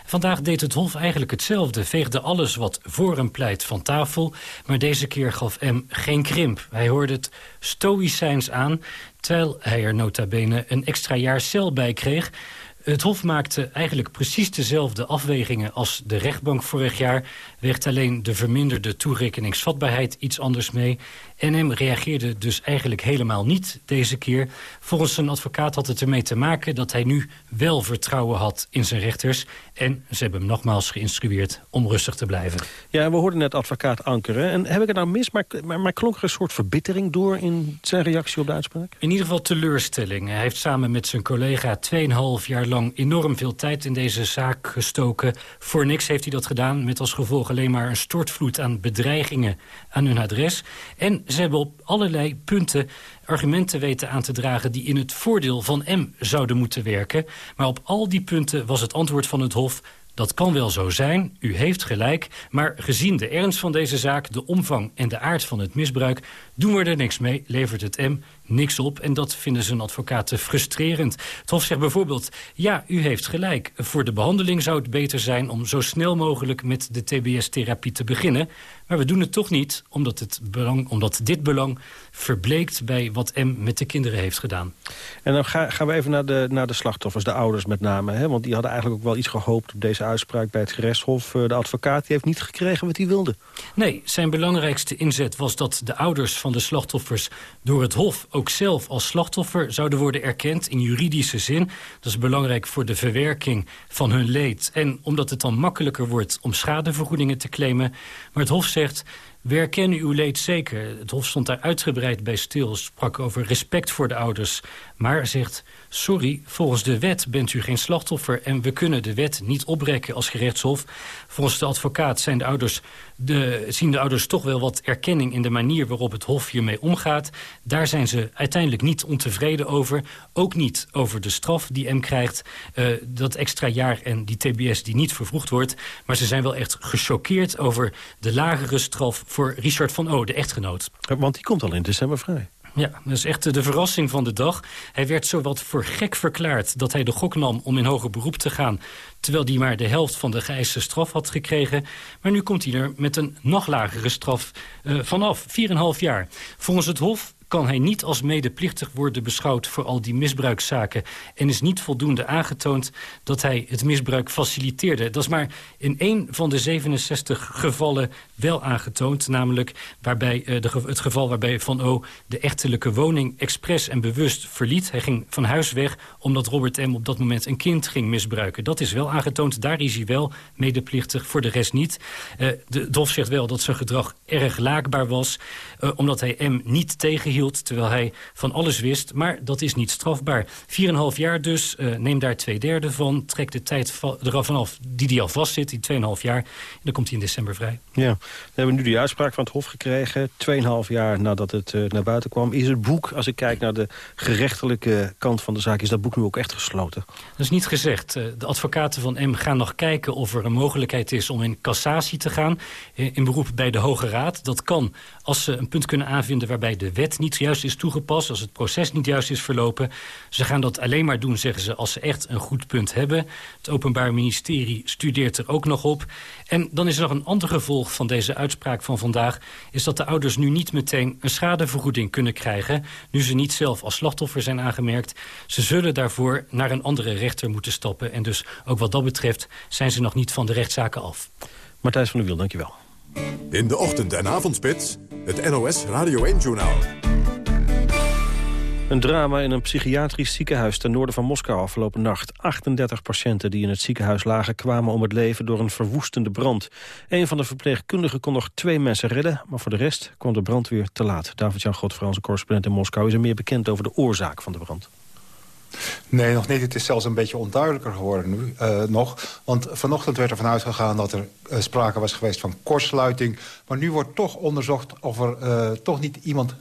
Vandaag deed het Hof eigenlijk hetzelfde. Veegde alles wat voor hem pleit van tafel. Maar deze keer gaf M geen krimp. Hij hoorde het stoïcijns aan... terwijl hij er nota bene een extra jaar cel bij kreeg... Het Hof maakte eigenlijk precies dezelfde afwegingen als de rechtbank vorig jaar. Weegt alleen de verminderde toerekeningsvatbaarheid iets anders mee. NM reageerde dus eigenlijk helemaal niet deze keer. Volgens zijn advocaat had het ermee te maken dat hij nu wel vertrouwen had in zijn rechters. En ze hebben hem nogmaals geïnstrueerd om rustig te blijven. Ja, we hoorden net advocaat ankeren. En heb ik het nou mis, maar, maar, maar klonk er een soort verbittering door in zijn reactie op de uitspraak? In ieder geval teleurstelling. Hij heeft samen met zijn collega 2,5 jaar lang enorm veel tijd in deze zaak gestoken. Voor niks heeft hij dat gedaan, met als gevolg alleen maar een stortvloed aan bedreigingen aan hun adres. En ze hebben op allerlei punten argumenten weten aan te dragen... die in het voordeel van M zouden moeten werken. Maar op al die punten was het antwoord van het Hof Dat kan wel zo zijn, u heeft gelijk... maar gezien de ernst van deze zaak, de omvang en de aard van het misbruik... doen we er niks mee, levert het M niks op. En dat vinden zijn advocaten frustrerend. Het Hof zegt bijvoorbeeld, ja, u heeft gelijk. Voor de behandeling zou het beter zijn om zo snel mogelijk met de TBS-therapie te beginnen. Maar we doen het toch niet, omdat, het belang, omdat dit belang verbleekt bij wat M met de kinderen heeft gedaan. En dan gaan we even naar de, naar de slachtoffers, de ouders met name. Hè? Want die hadden eigenlijk ook wel iets gehoopt op deze uitspraak bij het gerechtshof. Eh, de advocaat die heeft niet gekregen wat hij wilde. Nee, zijn belangrijkste inzet was dat de ouders van de slachtoffers door het hof ook zelf als slachtoffer zouden worden erkend in juridische zin. Dat is belangrijk voor de verwerking van hun leed. En omdat het dan makkelijker wordt om schadevergoedingen te claimen. Maar het Hof zegt, we erkennen uw leed zeker. Het Hof stond daar uitgebreid bij stil, sprak over respect voor de ouders. Maar zegt, sorry, volgens de wet bent u geen slachtoffer... en we kunnen de wet niet opbrekken als gerechtshof. Volgens de advocaat zijn de ouders de, zien de ouders toch wel wat erkenning... in de manier waarop het hof hiermee omgaat. Daar zijn ze uiteindelijk niet ontevreden over. Ook niet over de straf die M krijgt. Uh, dat extra jaar en die TBS die niet vervroegd wordt. Maar ze zijn wel echt gechoqueerd over de lagere straf... voor Richard van O, de echtgenoot. Want die komt al in december vrij. Ja, dat is echt de verrassing van de dag. Hij werd zowat voor gek verklaard dat hij de gok nam om in hoger beroep te gaan... terwijl hij maar de helft van de geëiste straf had gekregen. Maar nu komt hij er met een nog lagere straf uh, vanaf, 4,5 jaar. Volgens het Hof kan hij niet als medeplichtig worden beschouwd voor al die misbruikszaken... en is niet voldoende aangetoond dat hij het misbruik faciliteerde. Dat is maar in één van de 67 gevallen wel aangetoond... namelijk waarbij, uh, de, het geval waarbij Van O de echtelijke woning expres en bewust verliet. Hij ging van huis weg omdat Robert M. op dat moment een kind ging misbruiken. Dat is wel aangetoond, daar is hij wel medeplichtig, voor de rest niet. Uh, de Dof zegt wel dat zijn gedrag erg laakbaar was... Uh, omdat hij M. niet tegenhield terwijl hij van alles wist. Maar dat is niet strafbaar. 4,5 jaar dus, uh, neem daar twee derde van. Trek de tijd eraf vanaf die die al vastzit, die 2,5 jaar. En dan komt hij in december vrij. Ja, we hebben nu de uitspraak van het Hof gekregen. 2,5 jaar nadat het uh, naar buiten kwam. Is het boek, als ik kijk naar de gerechtelijke kant van de zaak... is dat boek nu ook echt gesloten? Dat is niet gezegd. Uh, de advocaten van M gaan nog kijken of er een mogelijkheid is... om in cassatie te gaan, in beroep bij de Hoge Raad. Dat kan als ze een punt kunnen aanvinden waarbij de wet niet niet juist is toegepast... als het proces niet juist is verlopen. Ze gaan dat alleen maar doen, zeggen ze, als ze echt een goed punt hebben. Het Openbaar Ministerie studeert er ook nog op. En dan is er nog een ander gevolg van deze uitspraak van vandaag... is dat de ouders nu niet meteen een schadevergoeding kunnen krijgen... nu ze niet zelf als slachtoffer zijn aangemerkt. Ze zullen daarvoor naar een andere rechter moeten stappen. En dus ook wat dat betreft zijn ze nog niet van de rechtszaken af. Martijs van der Wiel, dankjewel. In de ochtend- en avondspits, het NOS Radio 1-journaal. Een drama in een psychiatrisch ziekenhuis ten noorden van Moskou afgelopen nacht. 38 patiënten die in het ziekenhuis lagen kwamen om het leven door een verwoestende brand. Een van de verpleegkundigen kon nog twee mensen redden, maar voor de rest kwam de brand weer te laat. David-Jan Godfrans, correspondent in Moskou, is er meer bekend over de oorzaak van de brand. Nee, nog niet. Het is zelfs een beetje onduidelijker geworden nu uh, nog. Want vanochtend werd er vanuit gegaan dat er uh, sprake was geweest van kortsluiting. Maar nu wordt toch onderzocht of er uh, toch niet iemand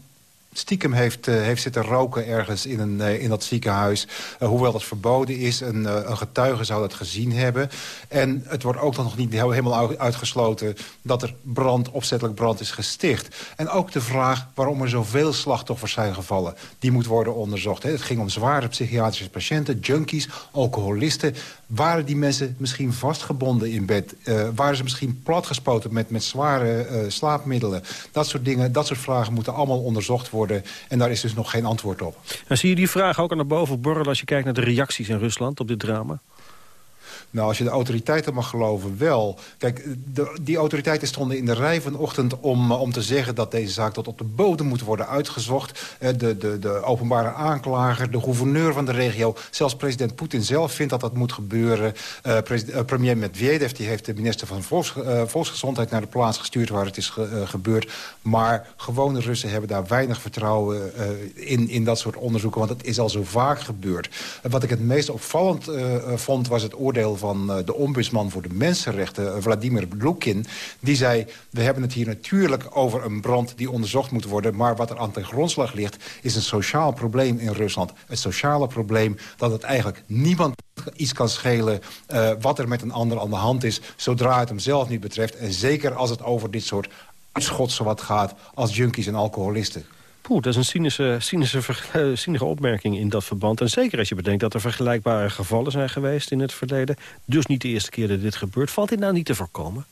stiekem heeft, uh, heeft zitten roken ergens in, een, uh, in dat ziekenhuis. Uh, hoewel dat verboden is. Een, een, getuige zou dat gezien hebben. En het wordt ook nog niet helemaal uitgesloten... dat er brand, opzettelijk brand is gesticht. En ook de vraag waarom er zoveel slachtoffers zijn gevallen. Die moet worden onderzocht. Het ging om zware psychiatrische patiënten, junkies, alcoholisten. Waren die mensen misschien vastgebonden in bed? waren ze misschien platgespoten met, met zware slaapmiddelen? Dat soort dingen, dat soort vragen moeten allemaal onderzocht worden en daar is dus nog geen antwoord op. En zie je die vraag ook aan naar boven borrelen... als je kijkt naar de reacties in Rusland op dit drama? Nou, als je de autoriteiten mag geloven, wel. Kijk, die autoriteiten stonden in de rij vanochtend om, om te zeggen... dat deze zaak tot op de bodem moet worden uitgezocht. De, de, de openbare aanklager, de gouverneur van de regio... zelfs president Poetin zelf vindt dat dat moet gebeuren. Uh, premier Medvedev die heeft de minister van Volks, Volksgezondheid... naar de plaats gestuurd waar het is ge, gebeurd. Maar gewone Russen hebben daar weinig vertrouwen in, in dat soort onderzoeken... want het is al zo vaak gebeurd. wat ik het meest opvallend vond, was het oordeel van eh, de ombudsman voor de mensenrechten, eh, Vladimir Lukin. Die zei, we hebben het hier natuurlijk over een brand die onderzocht moet worden... maar wat er aan ten grondslag ligt, is een sociaal probleem in Rusland. Het sociale probleem dat het eigenlijk niemand iets kan schelen uh, wat er met een ander aan de hand is... zodra het hem zelf niet betreft. En zeker als het over dit soort uitschotsen wat gaat als junkies en alcoholisten. Poeh, dat is een cynische, cynische, uh, cynische opmerking in dat verband. En zeker als je bedenkt dat er vergelijkbare gevallen zijn geweest in het verleden. Dus niet de eerste keer dat dit gebeurt. Valt dit nou niet te voorkomen?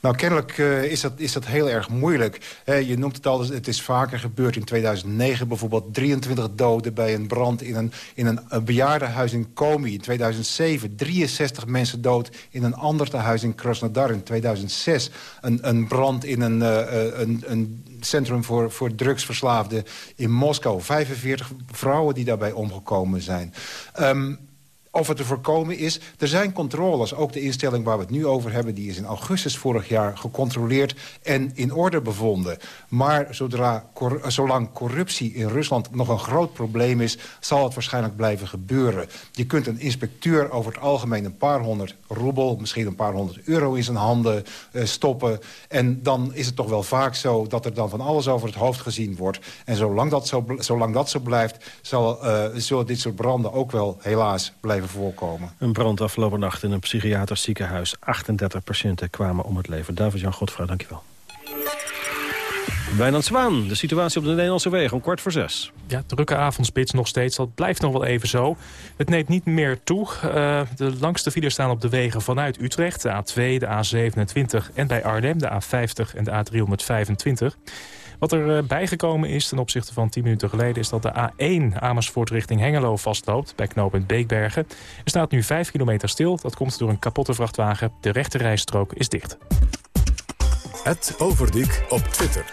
Nou, kennelijk uh, is, dat, is dat heel erg moeilijk. je noemt het al, het is vaker gebeurd in 2009. Bijvoorbeeld 23 doden bij een brand in een, in een, bejaardenhuis in Komi. In 2007 63 mensen dood in een ander tehuis in Krasnodar. In 2006 een, een brand in een, een, een centrum voor, voor drugsverslaafden in Moskou. 45 vrouwen die daarbij omgekomen zijn. Um, of het te voorkomen is. Er zijn controles, ook de instelling waar we het nu over hebben... die is in augustus vorig jaar gecontroleerd en in orde bevonden. Maar zodra, zolang corruptie in Rusland nog een groot probleem is... zal het waarschijnlijk blijven gebeuren. Je kunt een inspecteur over het algemeen een paar honderd roebel... misschien een paar honderd euro in zijn handen uh, stoppen. En dan is het toch wel vaak zo dat er dan van alles over het hoofd gezien wordt. En zolang dat zo, zolang dat zo blijft, zal, uh, zullen dit soort branden ook wel helaas blijven voorkomen. Een brand afgelopen nacht in een psychiatrisch ziekenhuis. 38 patiënten kwamen om het leven. David-Jan Godfra, dankjewel. Wijnand Zwaan, de situatie op de Nederlandse wegen om kwart voor zes. Ja, drukke avondspits nog steeds. Dat blijft nog wel even zo. Het neemt niet meer toe. Uh, de langste files staan op de wegen vanuit Utrecht. De A2, de A27 en bij Arnhem de A50 en de A325. Wat er eh, bijgekomen is ten opzichte van 10 minuten geleden... is dat de A1 Amersfoort richting Hengelo vastloopt bij knooppunt Beekbergen. Er staat nu 5 kilometer stil. Dat komt door een kapotte vrachtwagen. De rechte rijstrook is dicht. Het Overdiek op Twitter.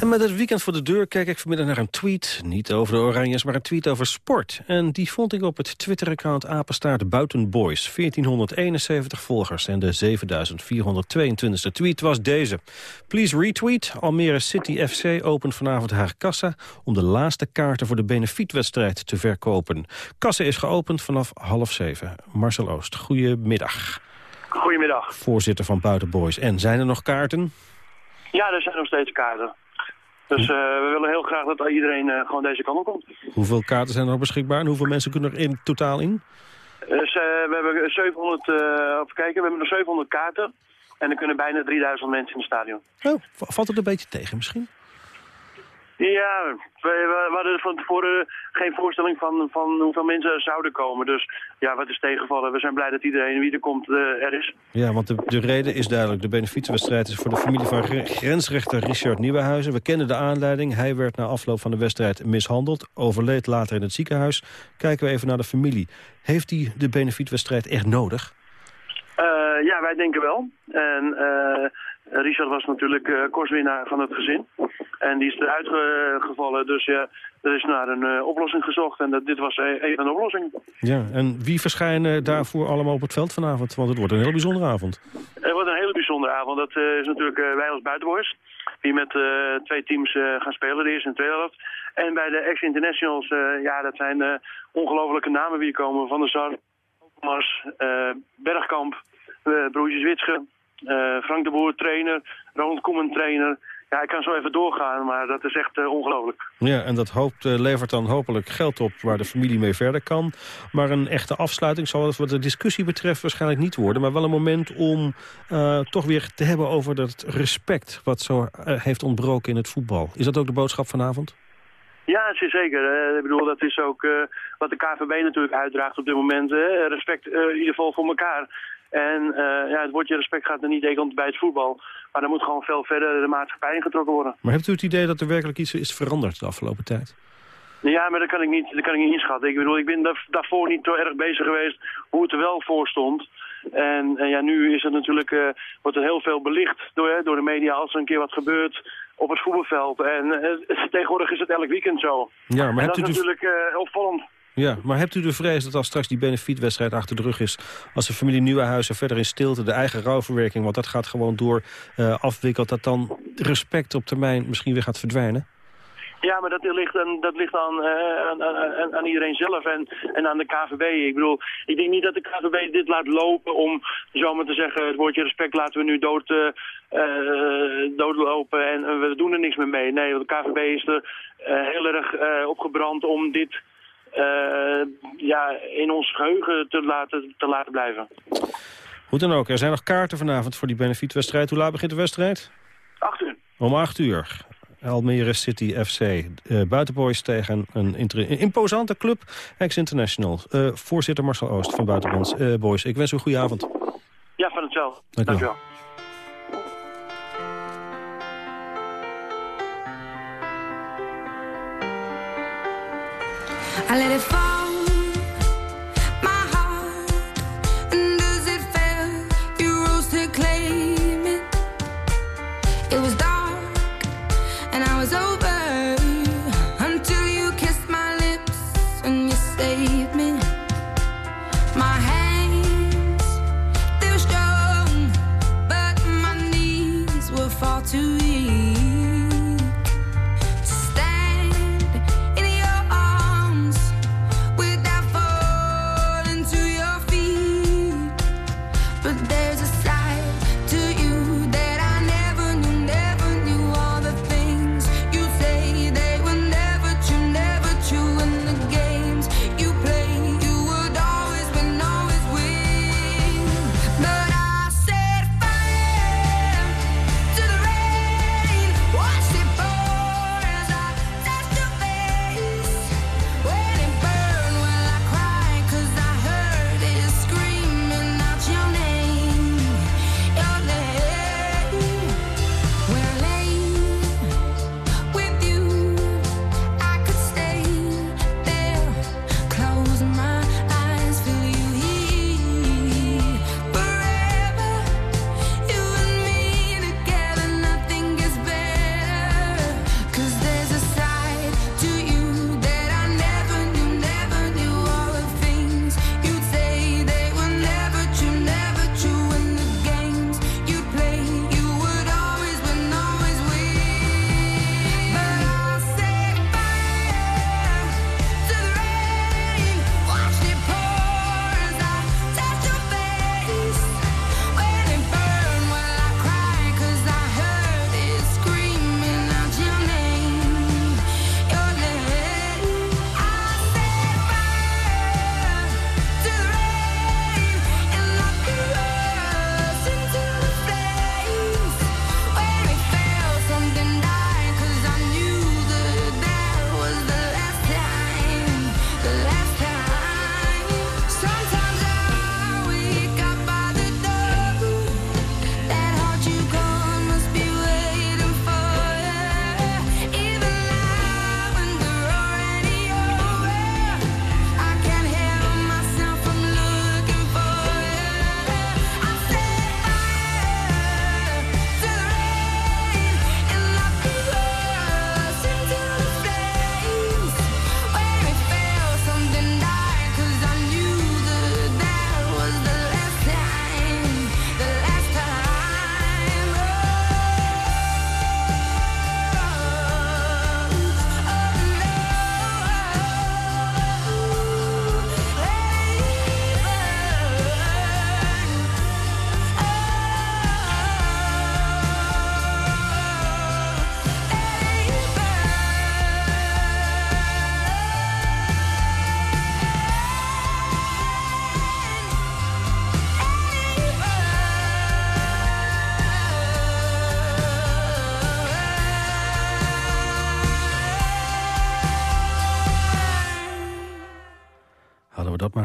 En met het weekend voor de deur kijk ik vanmiddag naar een tweet. Niet over de Oranjes, maar een tweet over sport. En die vond ik op het Twitter-account Apenstaart Buitenboys. 1471 volgers en de 7422e tweet was deze. Please retweet. Almere City FC opent vanavond haar kassa... om de laatste kaarten voor de benefietwedstrijd te verkopen. Kassa is geopend vanaf half zeven. Marcel Oost, goedemiddag. Goedemiddag. Voorzitter van Buitenboys. En zijn er nog kaarten? Ja, er zijn nog steeds kaarten. Dus uh, we willen heel graag dat iedereen uh, gewoon deze kant op komt. Hoeveel kaarten zijn er nog beschikbaar en hoeveel mensen kunnen er in totaal in? Dus, uh, we hebben 700, even kijken, we hebben nog 700 kaarten. En er kunnen bijna 3000 mensen in het stadion. Oh, valt het een beetje tegen misschien? Ja, we, we, hadden van tevoren geen voorstelling van, van hoeveel mensen er zouden komen. Dus ja, wat is tegenvallen? We zijn blij dat iedereen wie er komt uh, er is. Ja, want de, de reden is duidelijk. De benefietwedstrijd is voor de familie van grensrechter Richard Nieuwenhuizen. We kennen de aanleiding. Hij werd na afloop van de wedstrijd mishandeld. Overleed later in het ziekenhuis. Kijken we even naar de familie. Heeft hij de benefietwedstrijd echt nodig? Uh, ja, wij denken wel. En... Uh, Richard was natuurlijk uh, kostwinnaar van het gezin. En die is eruit gevallen. Dus ja, er is naar een uh, oplossing gezocht. En dat, dit was even een oplossing. Ja, en wie verschijnen daarvoor allemaal op het veld vanavond? Want het wordt een hele bijzondere avond. Het wordt een hele bijzondere avond. Dat uh, is natuurlijk wij als buitenboys. Die met twee teams gaan spelen. De eerste en de tweede helft. En bij de ex-internationals, ja, dat zijn ongelofelijke namen die komen. Van der Sar, Mars, Bergkamp, Broertjes Witsche. Uh, Frank de Boer trainer, Ronald Koeman trainer. Ja, ik kan zo even doorgaan, maar dat is echt uh, ongelooflijk. Ja, en dat hoopt, uh, levert dan hopelijk geld op waar de familie mee verder kan. Maar een echte afsluiting zal wat de discussie betreft waarschijnlijk niet worden. Maar wel een moment om toch weer te hebben over dat respect wat zo heeft ontbroken in het voetbal. Is dat ook de boodschap vanavond? Ja, zeker. ik bedoel, dat is ook wat de KVB natuurlijk uitdraagt op dit moment. respect in ieder geval voor elkaar. En uh, ja, het woordje respect gaat er niet tegen bij het voetbal. Maar er moet gewoon veel verder de maatschappij ingetrokken worden. Maar hebt u het idee dat er werkelijk iets is veranderd de afgelopen tijd? Ja, maar dat kan ik niet, dat kan ik niet inschatten. Ik bedoel, ik ben daarvoor niet zo erg bezig geweest hoe het er wel voor stond. En, en ja, nu is het natuurlijk, uh, wordt er heel veel belicht door, door de media als er een keer wat gebeurt op het voetbalveld. En uh, tegenwoordig is het elk weekend zo. Ja, maar en dat is natuurlijk uh, opvallend. Ja, maar hebt u de vrees dat als straks die benefietwedstrijd achter de rug is... als de familie Nieuwenhuizen verder in stilte de eigen rouwverwerking... want dat gaat gewoon door uh, afwikkelt... dat dan respect op termijn misschien weer gaat verdwijnen? Ja, maar dat ligt, aan, dat ligt aan, uh, aan, aan, iedereen zelf en, en aan de KVB. Ik bedoel, ik denk niet dat de KVB dit laat lopen om zomaar te zeggen... het woordje respect laten we nu dood, uh, doodlopen en we doen er niks meer mee. Nee, want de KVB is er heel erg opgebrand om dit ja, in ons geheugen te laten, te laten blijven. Hoe dan ook, er zijn nog kaarten vanavond voor die benefietwedstrijd. Hoe laat begint de wedstrijd? 8 uur. Om 8 uur. Almere City FC. Uh, Buitenboys tegen een, een, imposante club, Ex-International. Uh, voorzitter Marcel Oost van Buitenboys. Uh, Boys, ik wens u een goede avond. Ja, van hetzelfde. Dank, Dank u wel. I let it fall,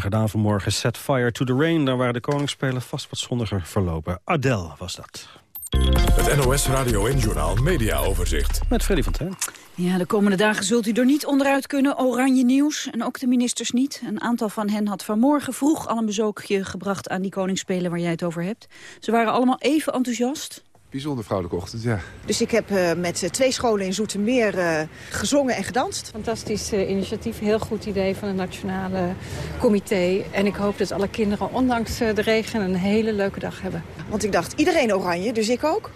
gedaan vanmorgen. Set fire to the rain. Dan waren de koningsspelen vast wat zonniger verlopen. Adele was dat. Het NOS Radio en Journaal Media Overzicht. Met Freddy van Tijn. Ja, de komende dagen zult u er niet onderuit kunnen. Oranje nieuws. En ook de ministers niet. Een aantal van hen had vanmorgen vroeg al een bezoekje gebracht aan die koningsspelen waar jij het over hebt. Ze waren allemaal even enthousiast. Bijzonder vrouwelijke ochtend, ja. Dus ik heb uh, met uh, twee scholen in Zoetermeer uh, gezongen en gedanst. Fantastisch initiatief, heel goed idee van het Nationale Comité. En ik hoop dat alle kinderen, ondanks de regen, een hele leuke dag hebben. Want ik dacht, iedereen oranje, dus ik ook.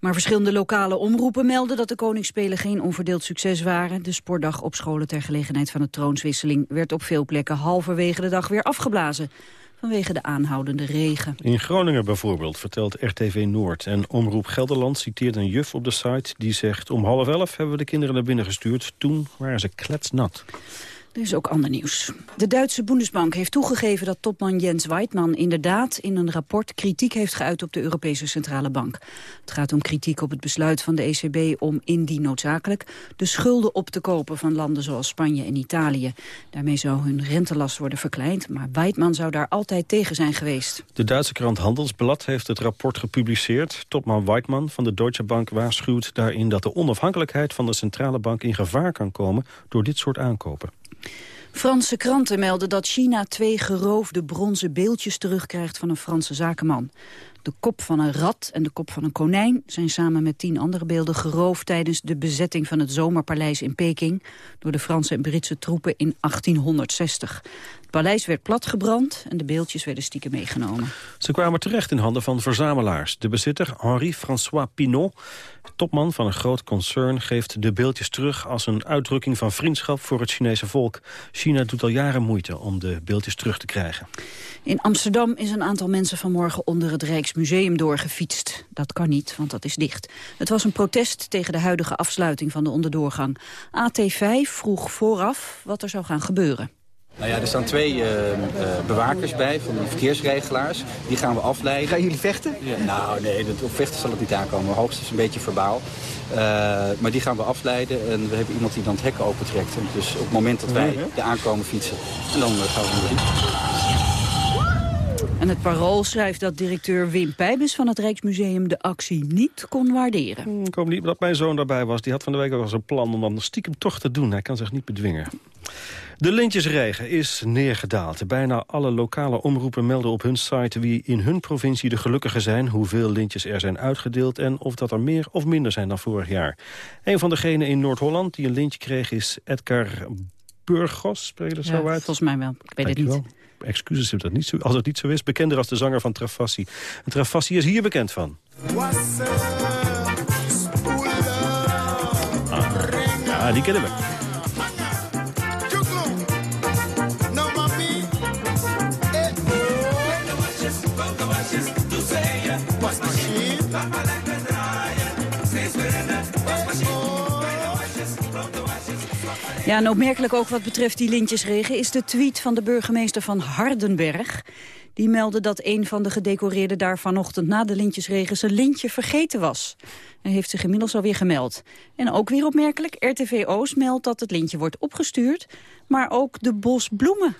Maar verschillende lokale omroepen melden dat de Koningsspelen geen onverdeeld succes waren. De sportdag op scholen ter gelegenheid van de troonswisseling werd op veel plekken halverwege de dag weer afgeblazen vanwege de aanhoudende regen. In Groningen bijvoorbeeld, vertelt RTV Noord. En Omroep Gelderland citeert een juf op de site die zegt... om half elf hebben we de kinderen naar binnen gestuurd. Toen waren ze kletsnat. Er is ook ander nieuws. De Duitse Bundesbank heeft toegegeven dat topman Jens Weidmann inderdaad in een rapport kritiek heeft geuit op de Europese Centrale Bank. Het gaat om kritiek op het besluit van de ECB om indien noodzakelijk de schulden op te kopen van landen zoals Spanje en Italië. Daarmee zou hun rentelast worden verkleind, maar Weidmann zou daar altijd tegen zijn geweest. De Duitse krant Handelsblad heeft het rapport gepubliceerd. Topman Weidmann van de Deutsche Bank waarschuwt daarin dat de onafhankelijkheid van de Centrale Bank in gevaar kan komen door dit soort aankopen. Franse kranten melden dat China twee geroofde bronzen beeldjes terugkrijgt van een Franse zakenman. De kop van een rat en de kop van een konijn zijn samen met tien andere beelden geroofd tijdens de bezetting van het Zomerpaleis in Peking door de Franse en Britse troepen in 1860. Het paleis werd platgebrand en de beeldjes werden stiekem meegenomen. Ze kwamen terecht in handen van verzamelaars. De bezitter, Henri-François Pinot, topman van een groot concern... geeft de beeldjes terug als een uitdrukking van vriendschap voor het Chinese volk. China doet al jaren moeite om de beeldjes terug te krijgen. In Amsterdam is een aantal mensen vanmorgen onder het Rijksmuseum doorgefietst. Dat kan niet, want dat is dicht. Het was een protest tegen de huidige afsluiting van de onderdoorgang. AT5 vroeg vooraf wat er zou gaan gebeuren. Nou ja, er staan twee uh, uh, bewakers bij van die verkeersregelaars. Die gaan we afleiden. Gaan jullie vechten? Ja, nou nee, dat, op vechten zal het niet aankomen. Hoogstens een beetje verbaal. Uh, maar die gaan we afleiden en we hebben iemand die dan het hek opentrekt. Dus op het moment dat wij de aankomen fietsen, en dan gaan we erin. En het Parool schrijft dat directeur Wim Pijbus van het Rijksmuseum de actie niet kon waarderen. Ik hoop niet dat mijn zoon daarbij was. Die had van de week al zo'n plan om dan stiekem toch te doen. Hij kan zich niet bedwingen. De lintjesregen is neergedaald. Bijna alle lokale omroepen melden op hun site wie in hun provincie de gelukkigen zijn, hoeveel lintjes er zijn uitgedeeld en of dat er meer of minder zijn dan vorig jaar. Een van degenen in Noord-Holland die een lintje kreeg is Edgar Burgos, spreek je dat Ja, zo uit? volgens mij wel. Ik weet het niet. Excuses als dat niet zo, als het niet zo is. Bekender als de zanger van Travassi. En Travassi is hier bekend van. Ah, ja, die kennen we. Ja, en opmerkelijk ook wat betreft die lintjesregen... is de tweet van de burgemeester van Hardenberg. Die meldde dat een van de gedecoreerden daar vanochtend... na de lintjesregen zijn lintje vergeten was. Hij heeft zich inmiddels alweer gemeld. En ook weer opmerkelijk, RTV Oost meldt dat het lintje wordt opgestuurd... maar ook de bos bloemen.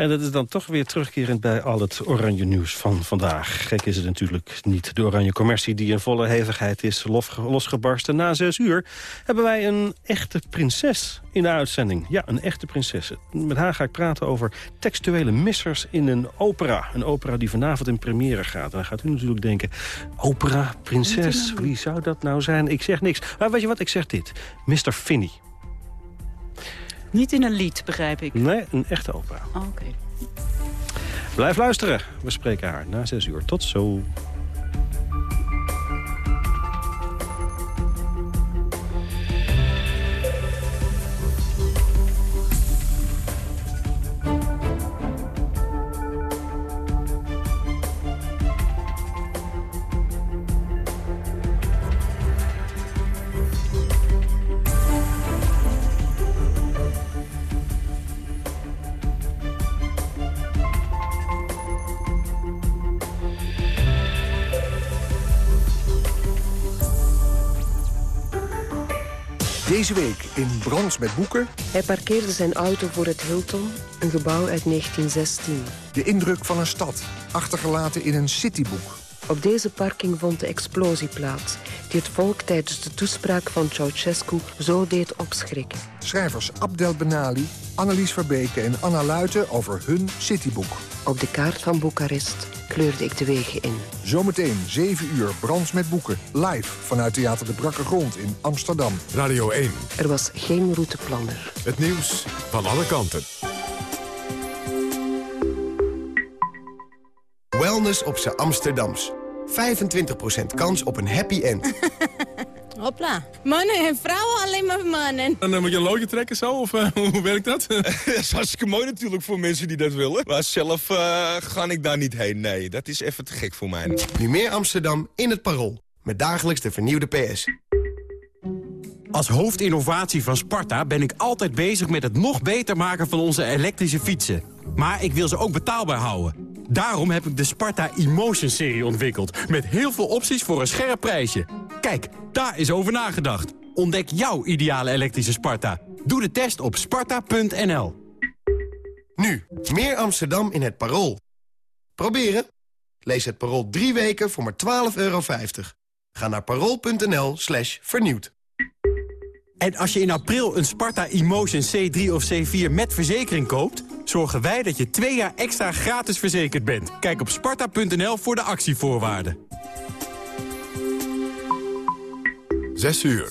En dat is dan toch weer terugkerend bij al het oranje nieuws van vandaag. Gek is het natuurlijk niet. De oranje commercie die in volle hevigheid is losgebarsten. Na zes uur hebben wij een echte prinses in de uitzending. Ja, een echte prinses. Met haar ga ik praten over textuele missers in een opera. Een opera die vanavond in première gaat. En dan gaat u natuurlijk denken, opera, prinses, wie zou dat nou zijn? Ik zeg niks. Maar weet je wat, ik zeg dit. Mr. Finney. Niet in een lied, begrijp ik. Nee, een echte opera. Oh, Oké. Blijf luisteren. We spreken haar na zes uur. Tot zo. Deze week in Brands met Boeken... Hij parkeerde zijn auto voor het Hilton, een gebouw uit 1916. de indruk van een stad, achtergelaten in een cityboek. Op deze parking vond de explosie plaats... die het volk tijdens de toespraak van Ceausescu zo deed opschrikken. Schrijvers Abdel Benali, Annelies Verbeke en Anna Luiten over hun cityboek. Op de kaart van Boekarest kleurde ik de wegen in. Zometeen 7 uur Brands met Boeken. Live vanuit Theater de Brakke Grond in Amsterdam. Radio 1. Er was geen routeplanner. Het nieuws van alle kanten. Wellness op z'n Amsterdams. 25% kans op een happy end. Hopla. Mannen en vrouwen, alleen maar mannen. En dan moet je een loodje trekken zo, of eh, hoe werkt dat? dat is hartstikke mooi natuurlijk voor mensen die dat willen. Maar zelf eh, ga ik daar niet heen. Nee, dat is even te gek voor mij. Nu meer Amsterdam in het Parool. Met dagelijks de vernieuwde PS. Als hoofdinnovatie van Sparta ben ik altijd bezig met het nog beter maken van onze elektrische fietsen. Maar ik wil ze ook betaalbaar houden. Daarom heb ik de Sparta Emotion-serie ontwikkeld. Met heel veel opties voor een scherp prijsje. Kijk, daar is over nagedacht. Ontdek jouw ideale elektrische Sparta. Doe de test op sparta.nl. Nu, meer Amsterdam in het Parool. Proberen? Lees het Parool drie weken voor maar 12,50 euro. Ga naar parool.nl slash vernieuwd. En als je in april een Sparta Emotion C3 of C4 met verzekering koopt... zorgen wij dat je twee jaar extra gratis verzekerd bent. Kijk op sparta.nl voor de actievoorwaarden. 6 uur.